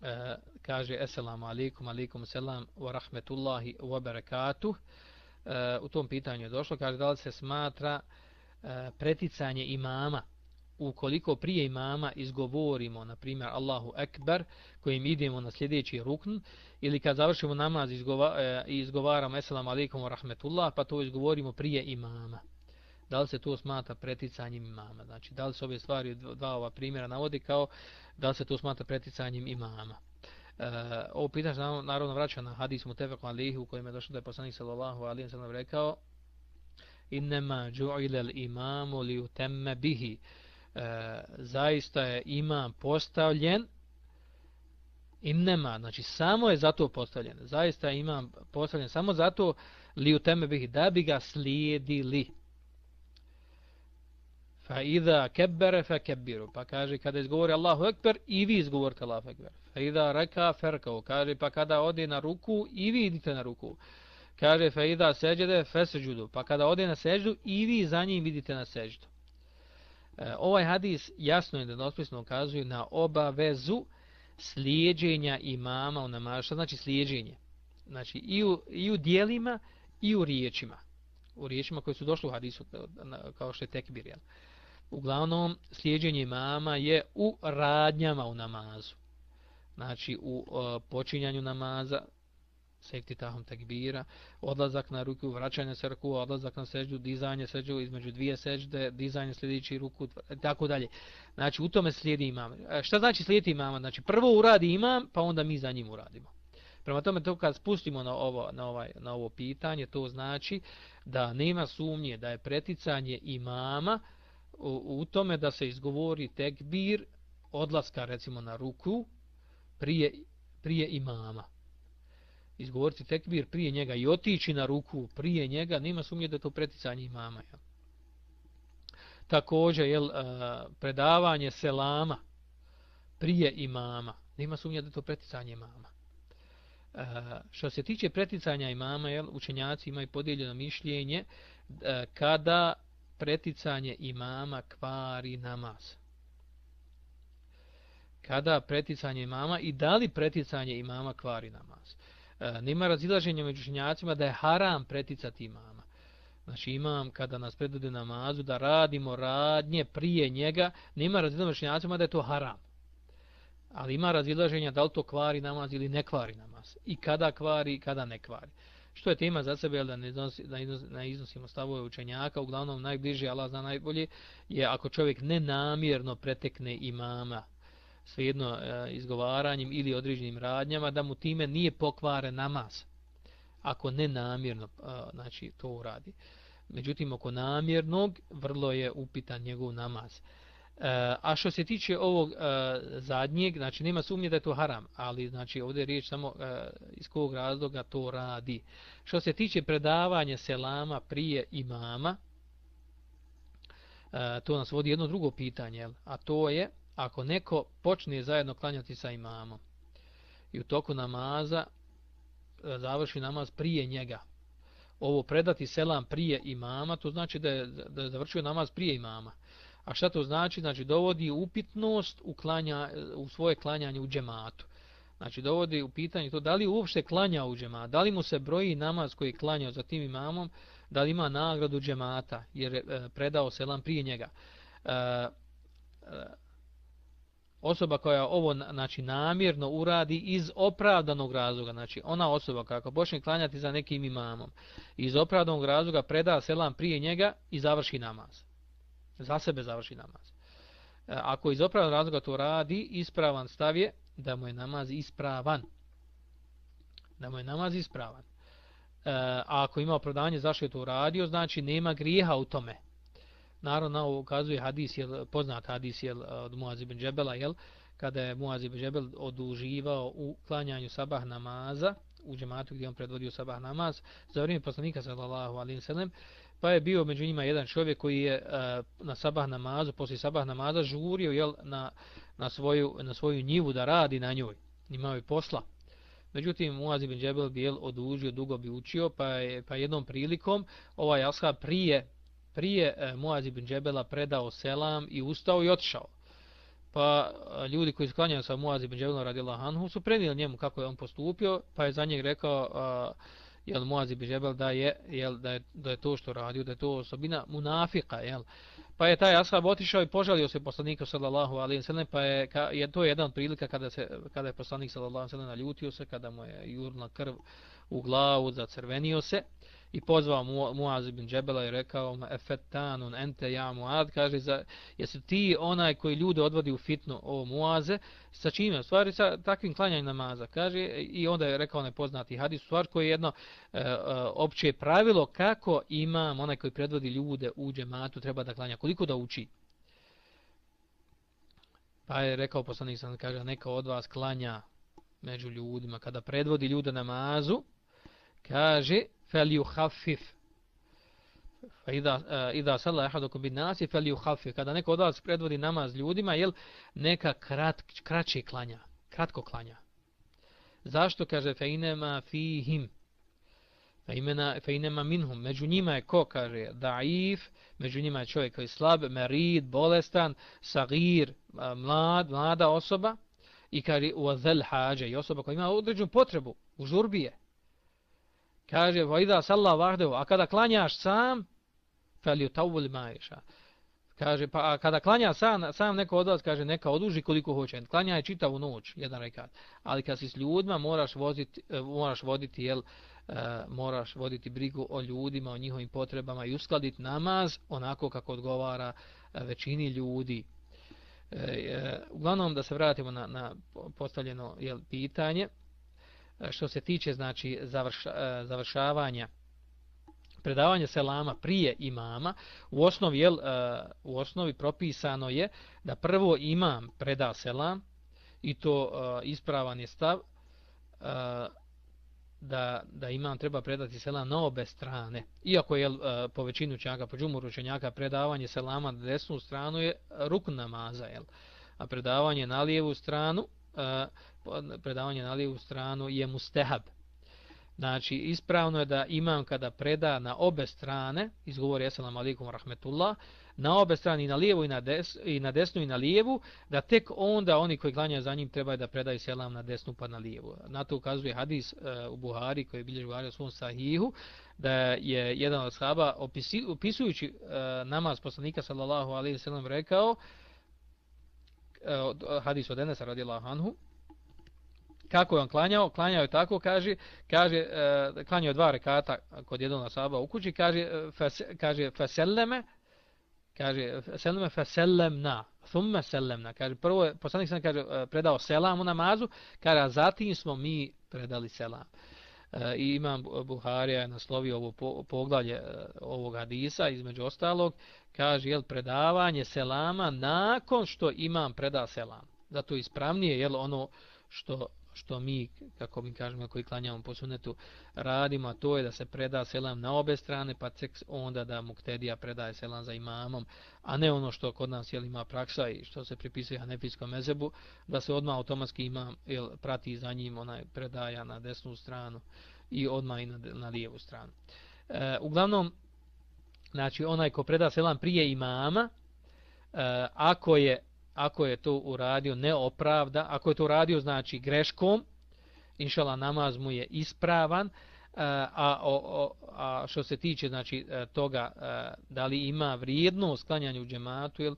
Speaker 1: e, kaže Esselamu alaikum, alaikum selam, wa rahmetullahi wa barakatuh. E, u tom pitanju je došlo, kaže da li se smatra e, preticanje imama ukoliko prije imama izgovorimo, na primjer, Allahu Ekber, kojim idemo na sljedeći rukn, ili kad završimo namaz izgova, e, izgovaramo Esselamu alaikum wa rahmetullah, pa to izgovorimo prije imama. Da li se to smata preticanjem imama? Znači, da li se ove stvari, dva ova primjera navodi kao da li se to smata preticanjem imama? Uh, ovo pitanje se naravno vraća na hadis Mutefeku alihi u kojem je došlo da je poslanik sallallahu alihi sallam rekao innema ju'ilel imamu li utemme bihi e, zaista je imam postavljen innema, znači samo je zato postavljen, zaista je imam postavljen samo zato li u teme bih da bi ga slijedili. Fa idha kebbere fa kebbiru. Pa kaže kada izgovori Allahu ekber i vi izgovorite Allahu ekber. Fa idha reka ferkao. Kaže pa kada ode na ruku i vi idite na ruku. Kaže fa idha seđede fe seđudu. Pa kada ode na seđu i vi za njim vidite na seđu. E, ovaj hadis jasno i nedospisno ukazuje na obavezu slijedženja imama u namazu. Šta znači slijedženje? Znači i u, i u dijelima i u riječima. U riječima koje su došli u hadisu kao što je tekbir. Jel? Uglavnom, slijedženje imama je u radnjama u namazu. Znači u počinjanju namaza, sa iftitahom takbira, odlazak na ruku, vraćanje sa ruku, odlazak na seždu, dizanje seždu između dvije sežde, dizanje sljedeći ruku, tako dalje. Znači, u tome slijedi imam. E, šta znači slijedi imama? Znači, prvo uradi imam, pa onda mi za njim uradimo. Prema tome, to kad spustimo na ovo, na, ovaj, na ovo pitanje, to znači da nema sumnje da je preticanje imama u, u tome da se izgovori tekbir odlaska, recimo, na ruku prije, prije imama izgovoriti tekbir prije njega i otići na ruku prije njega, nema sumnje da to preticanje imama. Jel? Također, jel, predavanje selama prije imama, nema sumnje da to preticanje imama. Što se tiče preticanja imama, jel, učenjaci imaju podijeljeno mišljenje kada preticanje imama kvari namaz. Kada preticanje imama i da li preticanje imama kvari namaz. E, nema razilaženja među učenjacima da je haram preticati imama. Znači imam kada nas predvode namazu da radimo radnje prije njega, nema razilaženja među učenjacima da je to haram. Ali ima razilaženja da li to kvari namaz ili ne kvari namaz. I kada kvari i kada ne kvari. Što je tema za sebe, da ne, iznosi, da ne iznosimo stavove učenjaka, uglavnom najbliže, Allah zna najbolje, je ako čovjek nenamjerno pretekne imama svejedno e, izgovaranjem ili određenim radnjama, da mu time nije pokvare namaz. Ako ne namjerno, e, znači to uradi. Međutim, oko namjernog, vrlo je upitan njegov namaz. E, a što se tiče ovog e, zadnjeg, znači nema sumnje da je to haram, ali znači ovdje je riječ samo e, iz kog razloga to radi. Što se tiče predavanja selama prije imama, e, to nas vodi jedno drugo pitanje, a to je, ako neko počne zajedno klanjati sa imamom i u toku namaza e, završi namaz prije njega, ovo predati selam prije imama, to znači da je, da je završio namaz prije imama. A šta to znači? Znači dovodi upitnost u, klanja, u svoje klanjanje u džematu. Znači dovodi u pitanje to da li uopšte klanja u džemat, da li mu se broji namaz koji je klanjao za tim imamom, da li ima nagradu džemata jer je predao selam prije njega. E, e, osoba koja ovo znači namjerno uradi iz opravdanog razloga, znači ona osoba kako počne klanjati za nekim imamom, iz opravdanog razloga preda selam prije njega i završi namaz. Za sebe završi namaz. E, ako iz opravdanog razloga to radi, ispravan stav je da mu je namaz ispravan. Da mu je namaz ispravan. E, a ako ima opravdanje zašto je to uradio, znači nema grijeha u tome. Naravno, na ovo ukazuje hadis, jel, poznat hadis jel, od Muaz ibn Džebela, jel, kada je Muaz ibn Džebel oduživao u klanjanju sabah namaza, u džematu gdje on predvodio sabah namaz, za vrijeme poslanika sallallahu alaihi sallam, pa je bio među njima jedan čovjek koji je uh, na sabah namazu, poslije sabah namaza, žurio jel, na, na, svoju, na svoju njivu da radi na njoj, imao je posla. Međutim, Muaz ibn Džebel bi jel, odužio, dugo bi učio, pa je pa jednom prilikom ovaj ashab prije prije e, Muaz ibn Džebela predao selam i ustao i otišao. Pa e, ljudi koji sklanjaju sa Muaz ibn Džebelom radila Anhu su prenijeli njemu kako je on postupio, pa je za njeg rekao a, jel Muaz ibn Džebel da je, jel, da, je, da je to što radio, da je to osobina munafika. Jel. Pa je taj ashab otišao i požalio se poslaniku sallallahu alaihi wa sallam, pa je, ka, je to jedan od prilika kada, se, kada je poslanik sallallahu alaihi wa sallam naljutio se, kada mu je jurna krv u glavu, zacrvenio se i pozvao Muaz ibn Džebela i rekao mu efetanun ente ja Muaz, kaže za jesi ti onaj koji ljude odvodi u fitnu o Muaze? Sa čime? U stvari sa takvim klanjanjem namaza. Kaže i onda je rekao onaj poznati hadis stvar koji je jedno e, e opće pravilo kako ima onaj koji predvodi ljude u džematu treba da klanja. Koliko da uči? Pa je rekao poslanik sam kaže neka od vas klanja među ljudima. Kada predvodi ljude namazu kaže فليخفف فاذا اذا صلى احدكم بالناس فليخفف kada neko od vas predvodi namaz ljudima jel neka krat kraće klanja kratko klanja zašto kaže fa inema fihim fa imena fa inema minhum među njima je ko kaže daif među njima je čovjek koji je slab merid bolestan sagir mlad mlada osoba i kaže u zel hađe i osoba koja ima određenu potrebu u žurbije kaže vajda salla sallahu a kada klanjaš sam fel tavul ma Kaže, pa a kada klanja sam, sam neko od vas, kaže, neka oduži koliko hoće. Klanja je čitavu noć, jedan rekat. Ali kad si s ljudima, moraš, voziti, e, moraš voditi, jel, e, moraš voditi brigu o ljudima, o njihovim potrebama i uskladiti namaz onako kako odgovara e, većini ljudi. E, uglavnom, da se vratimo na, na postavljeno jel, pitanje, E, što se tiče znači završ, e, završavanja predavanje selama prije imama, u osnovi, jel, e, u osnovi propisano je da prvo imam preda selam i to ispravan je stav da, da imam treba predati selam na obe strane. Iako je po većinu čaka, po džumuru učenjaka, predavanje selama na desnu stranu je ruk namaza, jel? a predavanje na lijevu stranu uh, predavanje na lijevu stranu je mustehab, Znači, ispravno je da imam kada preda na obe strane, izgovori Assalamu alaikum rahmetullah, na obe strane i na lijevu i na, des, i na desnu i na lijevu, da tek onda oni koji glanjaju za njim trebaju da predaju selam na desnu pa na lijevu. Na to ukazuje hadis uh, u Buhari koji je bilježi Buhari u svom sahihu, da je jedan od shaba opisi, opisujući uh, namaz poslanika sallallahu alaihi sallam rekao, uh, hadis od Enesa radijallahu anhu, kako je on klanjao, klanjao je tako, kaže, kaže, e, klanjao dva rekata kod jednog asaba u kući, kaže, e, fas, kaže, faselleme, kaže, seleme fasellemna, thumme sellemna, kaže, prvo je, poslanik sam kaže, e, predao selam u namazu, kaže, a zatim smo mi predali selam. E, I imam Buharija je naslovio ovo poglavlje e, ovog hadisa, između ostalog, kaže, jel, predavanje selama nakon što imam preda selam. Zato ispravnije, jel, ono što što mi, kako mi kažemo, koji klanjamo po sunetu, radimo, a to je da se preda selam na obe strane, pa tek onda da muktedija predaje selam za imamom, a ne ono što kod nas jel, ima praksa i što se pripisuje hanefijskom mezebu, da se odmah automatski imam jel, prati za njim onaj predaja na desnu stranu i odmah i na, na lijevu stranu. E, uglavnom, znači onaj ko preda selam prije imama, e, ako je ako je to uradio neopravda, ako je to uradio znači greškom, inšala namaz mu je ispravan, e, a, a, a što se tiče znači e, toga e, da li ima vrijedno sklanjanje u džematu, jel,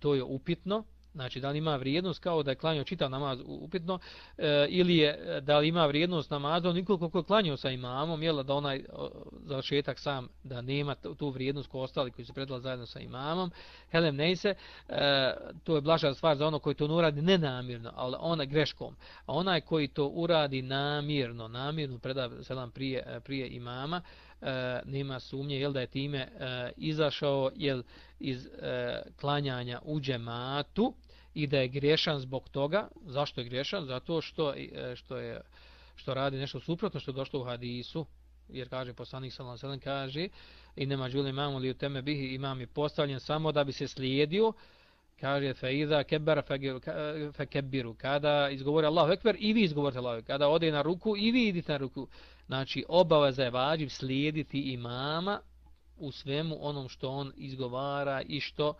Speaker 1: to je upitno, Znači, da li ima vrijednost kao da je klanio čitav namaz upitno, e, ili je, da li ima vrijednost namaza, onoliko koliko je klanio sa imamom, jel, da onaj završetak sam, da nema tu vrijednost ko ostali koji su predala zajedno sa imamom, helem ne se, e, to je blaža stvar za ono koji to uradi nenamirno, ali ona greškom. A onaj koji to uradi namirno, namirno preda selam prije, e, prije imama, e, E, nema sumnje, jel, da je time e, izašao, jel, iz e, klanjanja u džematu i da je griješan zbog toga. Zašto je griješan? Zato što, e, što, je, što radi nešto suprotno što je došlo u hadisu. Jer kaže poslanik sallam sallam kaže i nema džule imamo li u teme bihi imam je postavljen samo da bi se slijedio kaže fe iza kebar fe kebiru kada izgovori Allahu ekber i vi izgovorite Allahu kada ode na ruku i vi idite na ruku znači obaveza je vađiv slijediti imama u svemu onom što on izgovara i što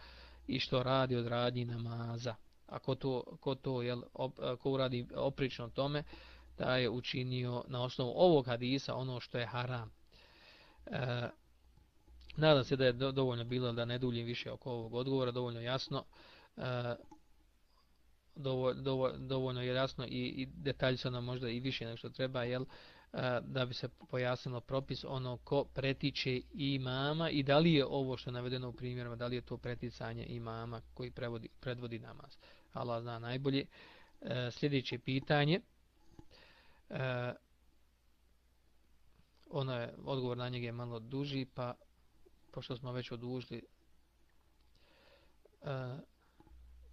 Speaker 1: i što radi od radnji namaza. Ako to, ko to jel, op, ko uradi oprično tome, da je učinio na osnovu ovog hadisa ono što je haram. E, nadam se da je dovoljno bilo da ne duljim više oko ovog odgovora, dovoljno jasno. E, dovoljno, dovoljno je jasno i, i detalji možda i više nego što treba, jel? Da bi se pojasnilo propis ono ko pretiče imama i da li je ovo što je navedeno u primjerima, da li je to preticanje imama koji prevodi, predvodi namaz. Allah zna najbolje. E, sljedeće pitanje. E, ono je, odgovor na njega je malo duži, pa pošto smo već odužili e,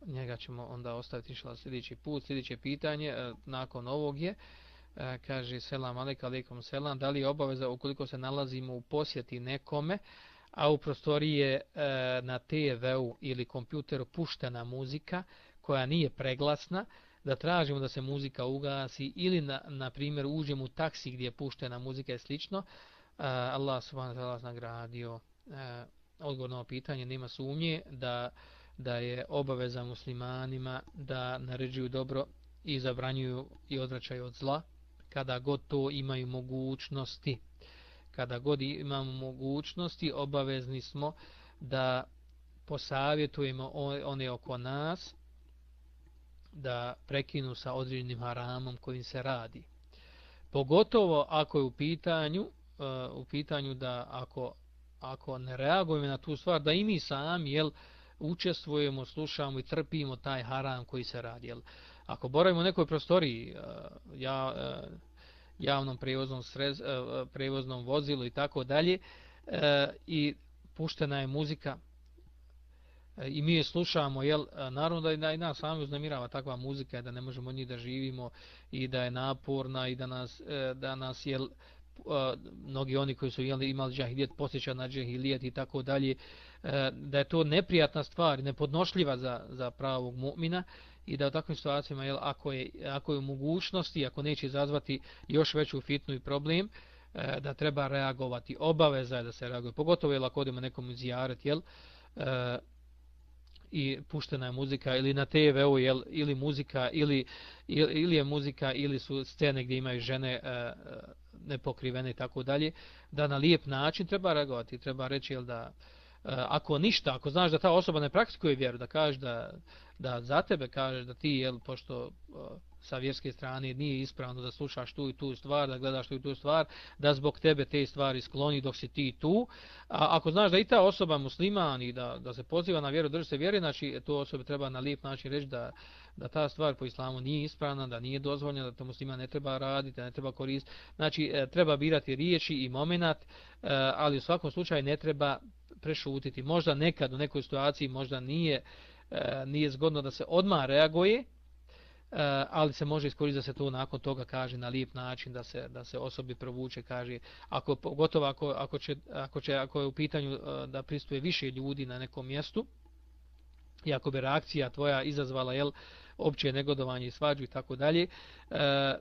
Speaker 1: njega ćemo onda ostaviti šla sljedeći put. Sljedeće pitanje nakon ovog je E, kaže selam alejkum alekum selam. Da li je obaveza ukoliko se nalazimo u posjeti nekome a u prostoriji je e, na TV-u ili kompjuteru puštena muzika koja nije preglasna da tražimo da se muzika ugasi ili na, na primjer uđemo u taksi gdje je puštena muzika i slično e, Allah subhanahu wa ta'ala nagradio. E, odgovor na pitanje nema sumnje da da je obaveza muslimanima da naređuju dobro i zabranjuju i odvraćaju od zla kada god to imaju mogućnosti. Kada god imamo mogućnosti, obavezni smo da posavjetujemo one oko nas da prekinu sa određenim haramom kojim se radi. Pogotovo ako je u pitanju uh, u pitanju da ako ako ne reagujemo na tu stvar da i mi sami jel učestvujemo, slušamo i trpimo taj haram koji se radi. Jel? Ako boravimo u nekoj prostoriji, eh, ja, eh, javnom prevoznom, srez, eh, prevoznom vozilu i tako dalje, i puštena je muzika, i mi je slušamo, jel, naravno da, da i nas sami uznemirava takva muzika, da ne možemo njih da živimo i da je naporna i da nas, da nas jel, mnogi oni koji su jel, imali džahilijet posjeća na džahilijet i tako dalje, da je to neprijatna stvar, nepodnošljiva za, za pravog mu'mina i da u takvim situacijama, jel, ako, je, ako je u mogućnosti, ako neće izazvati još veću fitnu i problem, e, da treba reagovati. Obaveza je da se reaguje. Pogotovo jel, ako odemo nekom zijaret, jel, e, i puštena je muzika ili na TV-u jel, ili muzika ili, ili je muzika ili su scene gdje imaju žene e, nepokrivene i tako dalje da na lijep način treba reagovati treba reći jel, da e, ako ništa ako znaš da ta osoba ne praktikuje vjeru da kažeš da, da za tebe kažeš da ti jel, pošto uh, sa vjerske strane nije ispravno da slušaš tu i tu stvar, da gledaš tu i tu stvar, da zbog tebe te stvari skloni dok si ti tu. A ako znaš da i ta osoba musliman i da, da se poziva na vjeru, drži se vjeri, znači to osobe treba na lijep način reći da, da ta stvar po islamu nije ispravna, da nije dozvoljena, da to muslima ne treba raditi, da ne treba koristiti. Znači, e, treba birati riječi i momenat, e, ali u svakom slučaju ne treba prešutiti. Možda nekad u nekoj situaciji možda nije, e, nije zgodno da se odmah reaguje, e, ali se može iskoristiti da se to nakon toga kaže na lijep način da se da se osobi provuče kaže ako pogotovo ako ako će ako će ako je u pitanju e, da pristuje više ljudi na nekom mjestu i ako bi reakcija tvoja izazvala jel opće negodovanje i svađu i tako dalje e,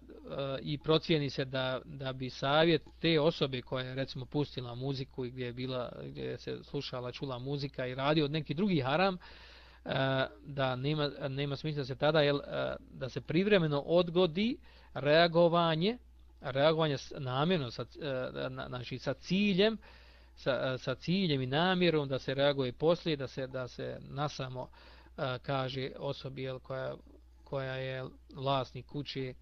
Speaker 1: i procijeni se da da bi savjet te osobe koja je recimo pustila muziku i gdje je bila gdje se slušala čula muzika i radi od neki drugi haram e, Eh, da nema, nema smisla se tada jel, eh, da se privremeno odgodi reagovanje reagovanje namjerno sa, eh, znači sa ciljem sa, sa ciljem i namjerom da se reaguje poslije da se da se nasamo kaže osobi jel, koja, koja je vlasnik kuće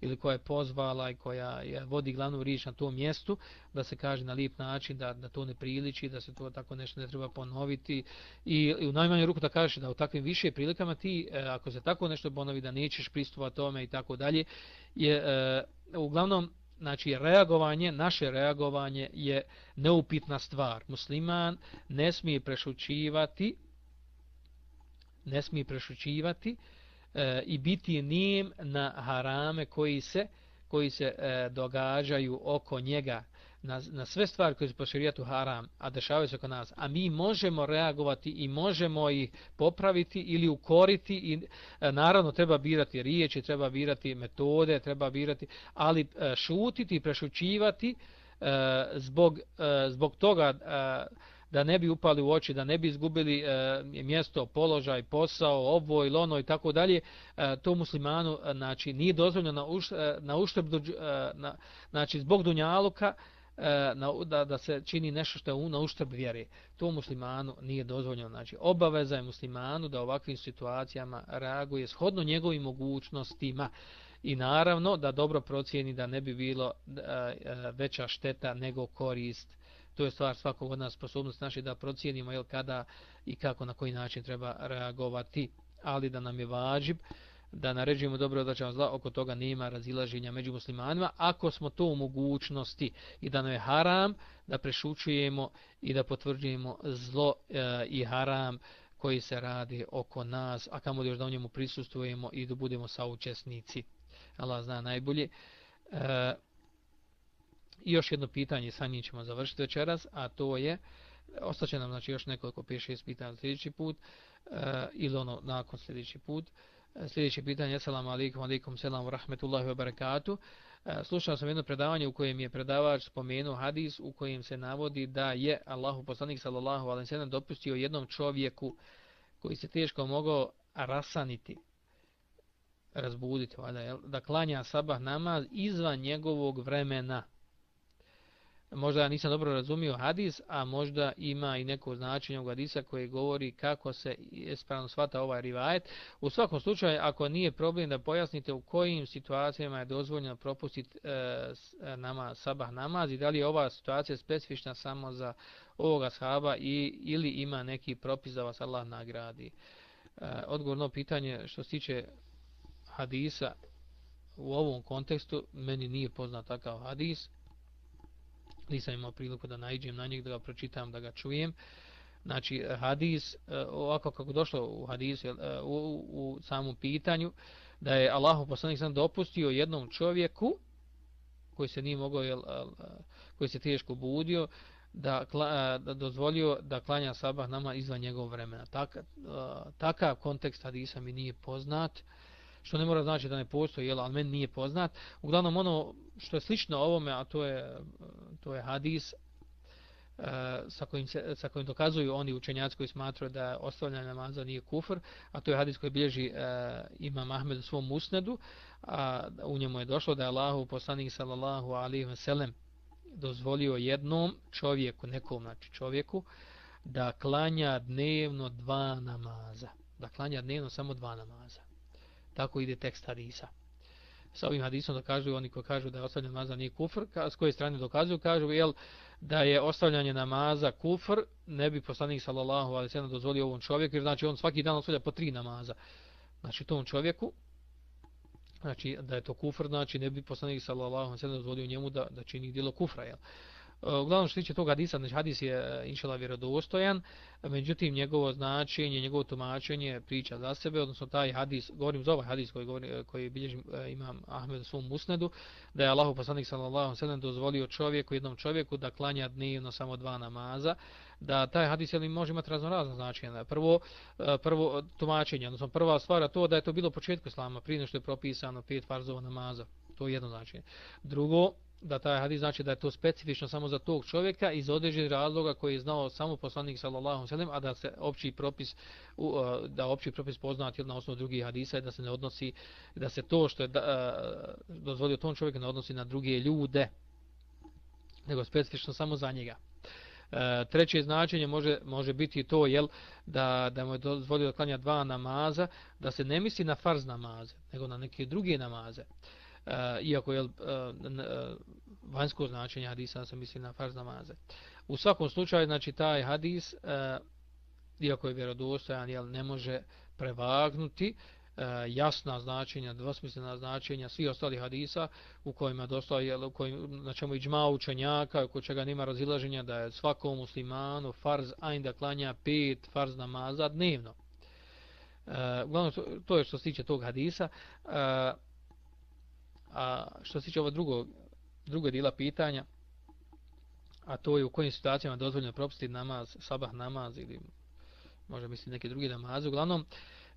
Speaker 1: ili koja je pozvala i koja je vodi glavnu riječ na tom mjestu, da se kaže na lijep način da, da to ne priliči, da se to tako nešto ne treba ponoviti i, i u najmanju ruku da kažeš da u takvim više prilikama ti, e, ako se tako nešto ponovi, da nećeš pristupati tome i tako dalje, je e, uglavnom Znači, reagovanje, naše reagovanje je neupitna stvar. Musliman ne smije prešućivati ne smije prešućivati uh, e, i biti nijem na harame koji se koji se e, događaju oko njega. Na, na sve stvari koje su po šerijatu haram a dešavaju se oko nas a mi možemo reagovati i možemo ih popraviti ili ukoriti i e, naravno treba birati riječi treba birati metode treba birati ali e, šutiti i prešućivati e, zbog, e, zbog toga e, da ne bi upali u oči, da ne bi izgubili e, mjesto, položaj, posao, ovo ili ono i tako dalje, e, to muslimanu e, znači, nije dozvoljeno na, uš, e, na uštrb, e, na, znači zbog dunjaluka, e, na, da, da se čini nešto što je na uštrb vjere. To muslimanu nije dozvoljeno. Znači, obaveza je muslimanu da u ovakvim situacijama reaguje shodno njegovim mogućnostima i naravno da dobro procijeni da ne bi bilo e, veća šteta nego korist to je stvar svakog od nas sposobnost naše da procijenimo jel kada i kako na koji način treba reagovati ali da nam je važib da naređujemo dobro odlačamo zla oko toga nema razilaženja među muslimanima. Ako smo to u mogućnosti i da nam je haram da prešučujemo i da potvrđujemo zlo e, i haram koji se radi oko nas a kamo još da u njemu prisustujemo i da budemo saučesnici. Allah zna najbolje. E, I još jedno pitanje, sa njim ćemo završiti večeras, a to je, ostaće nam znači, još nekoliko piše iz pitanja sljedeći put, e, ili ono nakon sljedeći put. E, sljedeće pitanje, assalamu alaikum, alaikum, selam, rahmetullahi wa barakatuh. E, slušao sam jedno predavanje u kojem je predavač spomenuo hadis u kojem se navodi da je Allahu poslanik sallallahu alaihi sallam dopustio jednom čovjeku koji se teško mogao rasaniti, razbuditi, da klanja sabah namaz izvan njegovog vremena možda ja nisam dobro razumio hadis, a možda ima i neko značenje u hadisa koji govori kako se ispravno svata ovaj rivajet. U svakom slučaju, ako nije problem da pojasnite u kojim situacijama je dozvoljeno propustiti e, e nama sabah namaz i da li je ova situacija specifična samo za ovoga sahaba i, ili ima neki propis da vas Allah nagradi. E, odgovorno pitanje što se tiče hadisa u ovom kontekstu, meni nije poznat takav hadis, nisam imao priliku da najđem na njeg, da ga pročitam, da ga čujem. Znači, eh, hadis, eh, ovako kako došlo u hadisu, eh, u, u, u samom pitanju, da je Allahu poslanik sam dopustio jednom čovjeku, koji se nije mogao, jel, koji se teško budio, da, da dozvolio da klanja sabah nama izvan njegovog vremena. Tak, takav kontekst hadisa mi nije poznat što ne mora znači da ne postoji, jel, ali meni nije poznat. Uglavnom ono što je slično ovome, a to je, to je hadis, Uh, sa, kojim se, sa kojim dokazuju oni učenjaci koji smatruju da ostavljanje namaza nije kufr, a to je hadis koji bilježi e, Imam Ahmed u svom musnedu, a u njemu je došlo da je Allahu poslanik sallallahu alaihi ve sellem dozvolio jednom čovjeku, nekom znači čovjeku, da klanja dnevno dva namaza. Da klanja dnevno samo dva namaza tako ide tekst hadisa. Sa ovim hadisom dokazuju oni koji kažu da je ostavljanje namaza nije kufr, s koje strane dokazuju, kažu jel, da je ostavljanje namaza kufr, ne bi poslanik sallallahu alaihi sallam dozvolio ovom čovjeku, jer znači on svaki dan ostavlja po tri namaza. Znači tom čovjeku, znači da je to kufr, znači ne bi poslanik sallallahu alaihi sallam dozvolio njemu da, da čini djelo kufra. Jel. E, uglavnom što tiče tog hadisa, znači hadis je e, inšala vjerodostojan, međutim njegovo značenje, njegovo tumačenje priča za sebe, odnosno taj hadis, govorim za ovaj hadis koji, govori, e, koji bilježi imam Ahmed u svom musnedu, da je Allahu poslanik sallallahu sallam dozvolio čovjeku, jednom čovjeku da klanja dnevno samo dva namaza, da taj hadis jel, može imati raznorazno značenje. Prvo, prvo tumačenje, odnosno prva stvar to da je to bilo početku islama, prije što je propisano pet farzova namaza. To je jedno značenje. Drugo, da taj hadis znači da je to specifično samo za tog čovjeka iz određenih razloga koji je znao samo poslanik sallallahu alejhi a da se opći propis da opći propis poznat na osnovu drugih hadisa i da se ne odnosi da se to što je da, dozvolio tom čovjeku ne odnosi na druge ljude nego specifično samo za njega. E, treće značenje može može biti to jel da da mu je dozvolio da klanja dva namaza, da se ne misli na farz namaze, nego na neke druge namaze. Uh, Eh, iako je eh, eh, vanjsko značenje hadisa se misli na farz namaze. U svakom slučaju, znači taj hadis, iako je vjerodostojan, jel, ne može prevagnuti jasna značenja, dvosmislena značenja svih ostalih hadisa u kojima dosta, jel, u kojim, na čemu iđma učenjaka, oko čega nema razilaženja da je svakom muslimanu farz ajn da klanja pet farz namaza dnevno. Uh, uglavnom, to, to je što se tiče tog hadisa. Uh, A što se tiče ovo drugo, drugo dila pitanja, a to je u kojim situacijama dozvoljeno propustiti namaz, sabah namaz ili može misliti neki drugi namaz. Uglavnom,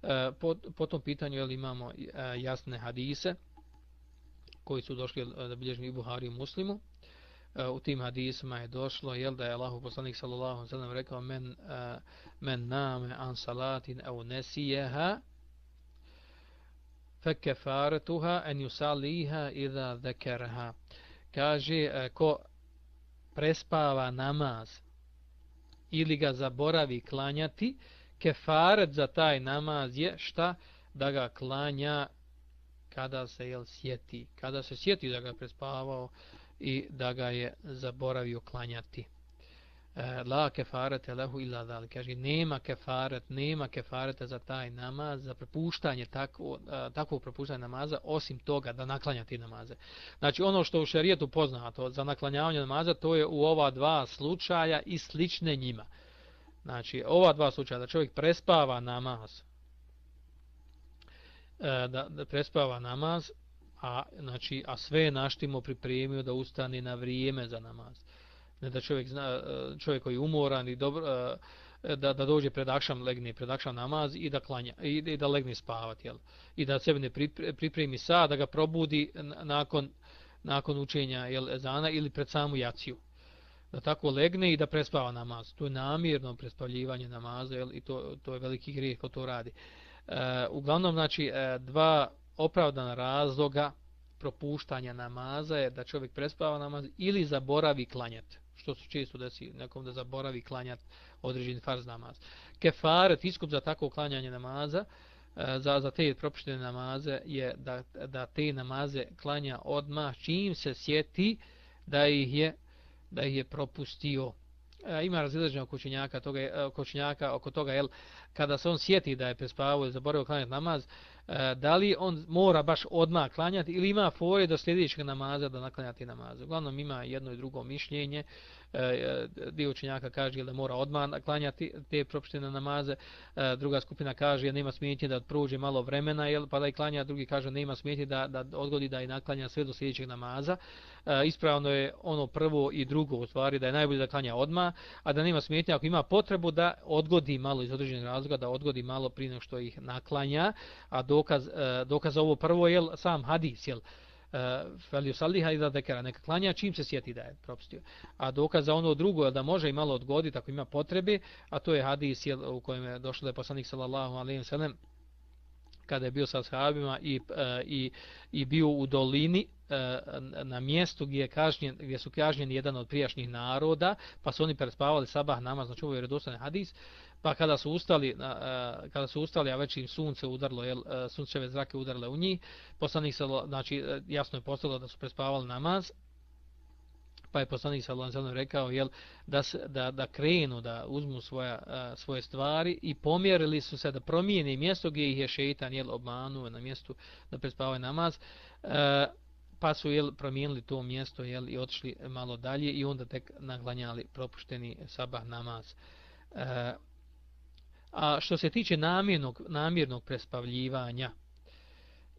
Speaker 1: e, po, po tom pitanju jel, imamo e, jasne hadise koji su došli e, da bilježni i Buhari i Muslimu. U tim hadisima je došlo jel, da je Allahu poslanik sallallahu sallam rekao men, men name an salatin au nesijeha fekefaratuha en yusaliha idha dhakaraha kaže e, ko prespava namaz ili ga zaboravi klanjati kefaret za taj namaz je šta? Da ga klanja kada se jel sjeti. Kada se sjeti da ga prespavao i da ga je zaboravio klanjati. Eh, la kefarete lehu illa dali. Kaže, nema kefaret, nema kefareta za taj namaz, za prepuštanje tako, e, takvog propuštanja namaza, osim toga da naklanja ti namaze. Znači, ono što u šerijetu poznato za naklanjavanje namaza, to je u ova dva slučaja i slične njima. Znači, ova dva slučaja, da čovjek prespava namaz, eh, da, da prespava namaz, a, znači, a sve naštimo pripremio da ustane na vrijeme za namaz ne da čovjek zna e, čovjek koji je umoran i dobro e, e, da da dođe pred akšam legne pred akšam namaz i da klanja i, i da legne spavati jel? I da sebe ne pripremi sa da ga probudi nakon nakon učenja jel ezana ili pred samu jaciju. Da tako legne i da prespava namaz. To je namjerno prespavljivanje namaza jel? I to to je veliki grijeh ko to radi. E, uglavnom znači dva opravdana razloga propuštanja namaza je da čovjek prespava namaz ili zaboravi klanjati što se često desi nekom da zaboravi klanjati određen farz namaz. Kefaret, iskup za tako klanjanje namaza, e, za, za te propuštene namaze je da, da te namaze klanja odmah čim se sjeti da ih je da ih je propustio e, ima razilaženje oko učenjaka toga e, oko učenjaka oko toga jel kada se on sjeti da je prespavao ili zaboravio klanjati namaz E, da li on mora baš odmah klanjati ili ima fore do sljedećeg namaza da naklanjati namaz uglavnom ima jedno i drugo mišljenje E, e, dio učenjaka kaže da mora odmah klanjati te propuštene namaze, e, druga skupina kaže da nema smetnje da prođe malo vremena, jel, pa da i klanja, drugi kaže da nema smetnje da, da odgodi da i naklanja sve do sljedećeg namaza. E, ispravno je ono prvo i drugo u stvari da je najbolje da klanja odmah, a da nema smetnje ako ima potrebu da odgodi malo iz određenog razloga, da odgodi malo prije nego što ih naklanja, a dokaz, e, dokaz ovo prvo je sam hadis, jel, Eh, felju saliha i da dekara neka klanja čim se sjeti da je propustio. A dokaz za ono drugo je da može i malo odgoditi ako ima potrebe, a to je hadis u kojem je došlo da je poslanik sallallahu alejhi ve sellem kada je bio sa sahabima i, eh, i, i bio u dolini eh, na mjestu gdje, je kažnjen, gdje su kažnjeni jedan od prijašnjih naroda, pa su oni prespavali sabah namaz, znači ovo je redostan hadis, pa kada su ustali e, kada su ustali a već im sunce udarlo jel e, sunčeve zrake udarile u njih poslanik se znači e, jasno je postalo da su prespavali namaz pa je poslanik sallallahu alejhi rekao jel da se, da da krenu da uzmu svoja svoje stvari i pomjerili su se da promijene mjesto gdje ih je šejtan jel obmanuo na mjestu da prespavaju namaz e, pa su jel promijenili to mjesto jel i otišli malo dalje i onda tek naglanjali propušteni sabah namaz. E, A što se tiče namjernog, namjernog prespavljivanja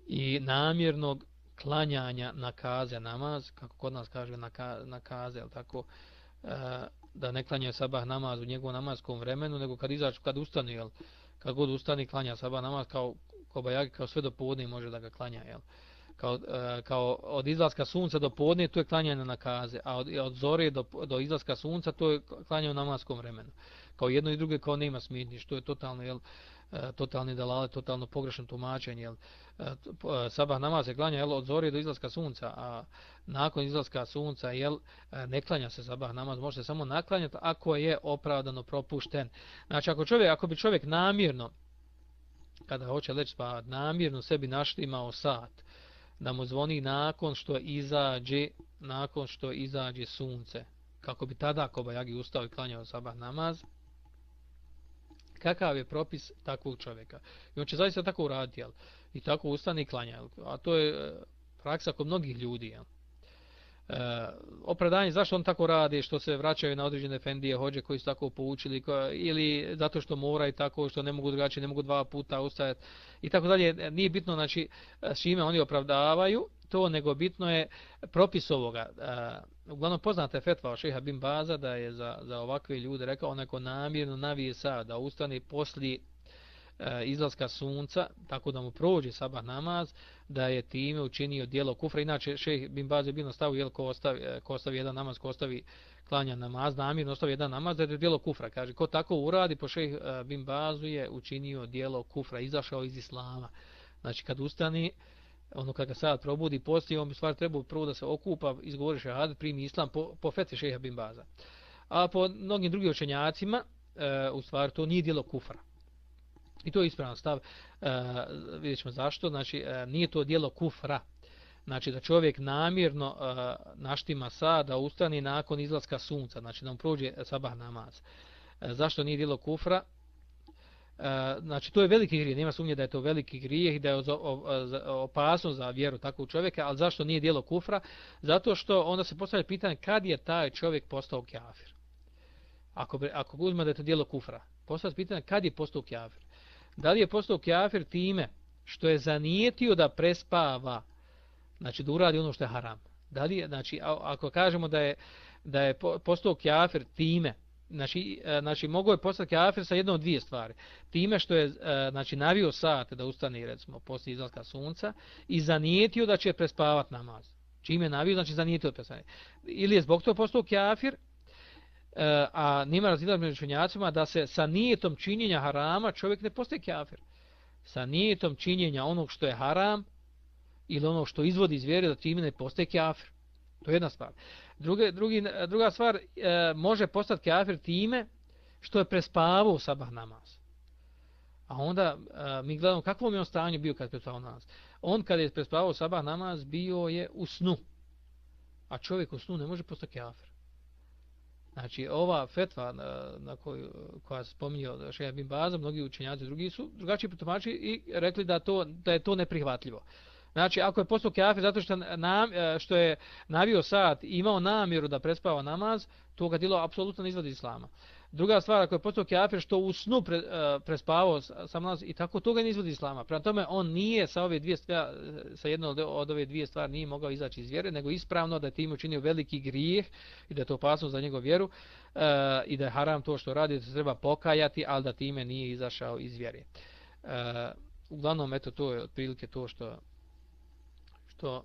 Speaker 1: i namjernog klanjanja na kaze namaz, kako kod nas kaže na, ka, na kaze, ali tako, e, da ne klanja sabah namaz u njegovom namaskom vremenu, nego kad izađu, kad ustane, jel, kad god ustane, klanja sabah namaz, kao, kobajagi, kao sve do podne može da ga klanja, jel. Kao, e, kao od izlaska sunca do podne, to je klanjanje na kaze, a od, od zore do, do izlaska sunca, to je klanjanje u namaskom vremenu kao jedno i drugo kao nema smetnje što je totalno jel e, totalni dalale totalno pogrešno tumačenje jel. E, e, sabah namaz se klanja jel od zore do izlaska sunca a nakon izlaska sunca jel ne klanja se sabah namaz može se samo naklanjati ako je opravdano propušten. Znači ako čovjek ako bi čovjek namjerno kada hoće leći spavati namjerno sebi naštimao sat da mu zvoni nakon što izađe nakon što izađe sunce kako bi tada Kobajagi ustao i klanjao sabah namaz kakav je propis takvog čovjeka. I on će zaista tako uraditi, jel? I tako ustane i klanja, jel? A to je e, praksa kod mnogih ljudi, jel? E, opravdanje zašto on tako radi, što se vraćaju na određene fendije, hođe koji su tako poučili, ko, ili zato što mora i tako, što ne mogu drugačije, ne mogu dva puta ustajati, i tako dalje. Nije bitno, znači, s čime oni opravdavaju, to, nego bitno je propis ovoga. E, uglavnom je fetva šeha Bin Baza da je za, za ovakve ljude rekao onako namjerno navije sad da ustane posli e, izlaska sunca, tako da mu prođe sabah namaz, da je time učinio dijelo kufra. Inače, šeh Bin Baza je bilo stavio, jel, ko ostavi, e, ko ostavi jedan namaz, ko ostavi klanja namaz, namjerno ostavi jedan namaz, da je dijelo kufra. Kaže, ko tako uradi, po šeh e, Bin Bazu je učinio dijelo kufra, izašao iz islama. Znači, kad ustani, ono kada sad probudi posti, on bi stvar trebao prvo da se okupa, izgovori šehad, primi islam po, po fetvi šeha bin Baza. A po mnogim drugim učenjacima, e, u stvari to nije dijelo kufra. I to je ispravan stav, e, vidjet ćemo zašto, znači e, nije to dijelo kufra. Znači da čovjek namjerno e, naštima sad da ustani nakon izlaska sunca, znači da mu prođe sabah namaz. E, zašto nije dijelo kufra? E, znači to je veliki grijeh, nema sumnje da je to veliki grijeh i da je opasno za vjeru takvog čovjeka, ali zašto nije dijelo kufra? Zato što onda se postavlja pitanje kad je taj čovjek postao kafir. Ako, ako uzme da je to dijelo kufra, postavlja se pitanje kad je postao kafir. Da li je postao kafir time što je zanijetio da prespava, znači da uradi ono što je haram. Da li je, znači, ako kažemo da je, da je postao kafir time znači, e, znači mogu je postati kafir sa jednom od dvije stvari. Time što je e, znači, navio sate da ustane recimo, poslije izlaska sunca i zanijetio da će prespavat namaz. Čime je navio, znači zanijetio da prespavati. Ili je zbog toga postao kafir, e, a nima razlika među činjacima da se sa nijetom činjenja harama čovjek ne postaje kafir. Sa nijetom činjenja onog što je haram ili ono što izvodi iz vjere da time ne postaje kafir. To je jedna stvar. Druge, drugi, druga stvar, e, može postati kafir time što je prespavao sabah namaz. A onda e, mi gledamo kakvo je on stanje bio kad je prespavao namaz. On kad je prespavao sabah namaz bio je u snu. A čovjek u snu ne može postati kafir. Znači, ova fetva na, na koju, koja se spominje Šeha bin Baza, mnogi učenjaci drugi su drugačiji potomači i rekli da, to, da je to neprihvatljivo. Znači, ako je postao kafir zato što, nam, e, što je navio sat i imao namjeru da prespava namaz, to ga dilo apsolutno ne izvodi islama. Druga stvar, ako je postao kafir što u snu pre, uh, prespavao sam nas i tako toga ne izvodi islama. Prema tome, on nije sa ove dvije stvari, sa jedno od, od ove dvije stvari nije mogao izaći iz vjere, nego ispravno da je tim učinio veliki grijeh i da je to opasno za njegov vjeru uh, i da je haram to što radi, da se treba pokajati, ali da time nije izašao iz vjere. Uh, uglavnom, eto, to je otprilike to što što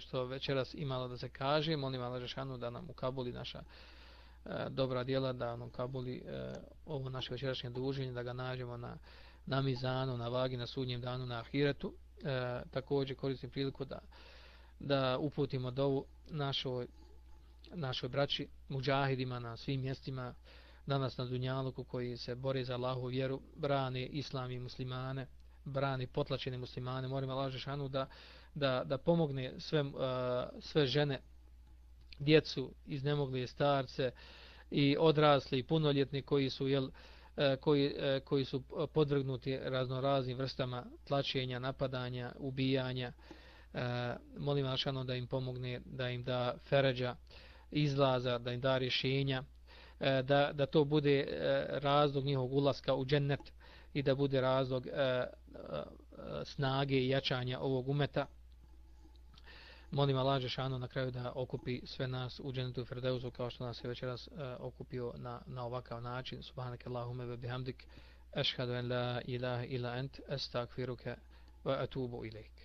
Speaker 1: što večeras imalo da se kaže, molim Allah Žešanu da nam ukabuli naša E, dobra djela da nam ukabuli e, ovo naše večerašnje druženje, da ga nađemo na, na mizanu, na vagi, na sudnjem danu, na ahiretu. E, također koristim priliku da, da uputimo dovu našoj, našoj braći, muđahidima na svim mjestima, danas na Dunjaluku koji se bore za Allahu vjeru, brani islam i muslimane, brani potlačene muslimane, moramo Allah Žešanu da, da, da pomogne sve, uh, sve žene djecu, iznemogli starce i odrasli i punoljetni koji su jel, koji, koji su podvrgnuti raznoraznim vrstama tlačenja, napadanja, ubijanja. E, molim Alšano da im pomogne, da im da feređa izlaza, da im da rješenja, da, da to bude razlog njihovog ulaska u džennet i da bude razlog snage i jačanja ovog umeta molim Allah Žešanu na kraju da okupi sve nas u dženetu Ferdeuzu kao što nas je večeras uh, okupio na, na ovakav način. Subhanak Allahume ve bihamdik. Ešhadu en la ilaha ila ent. Estakfiruke wa atubu ilaik.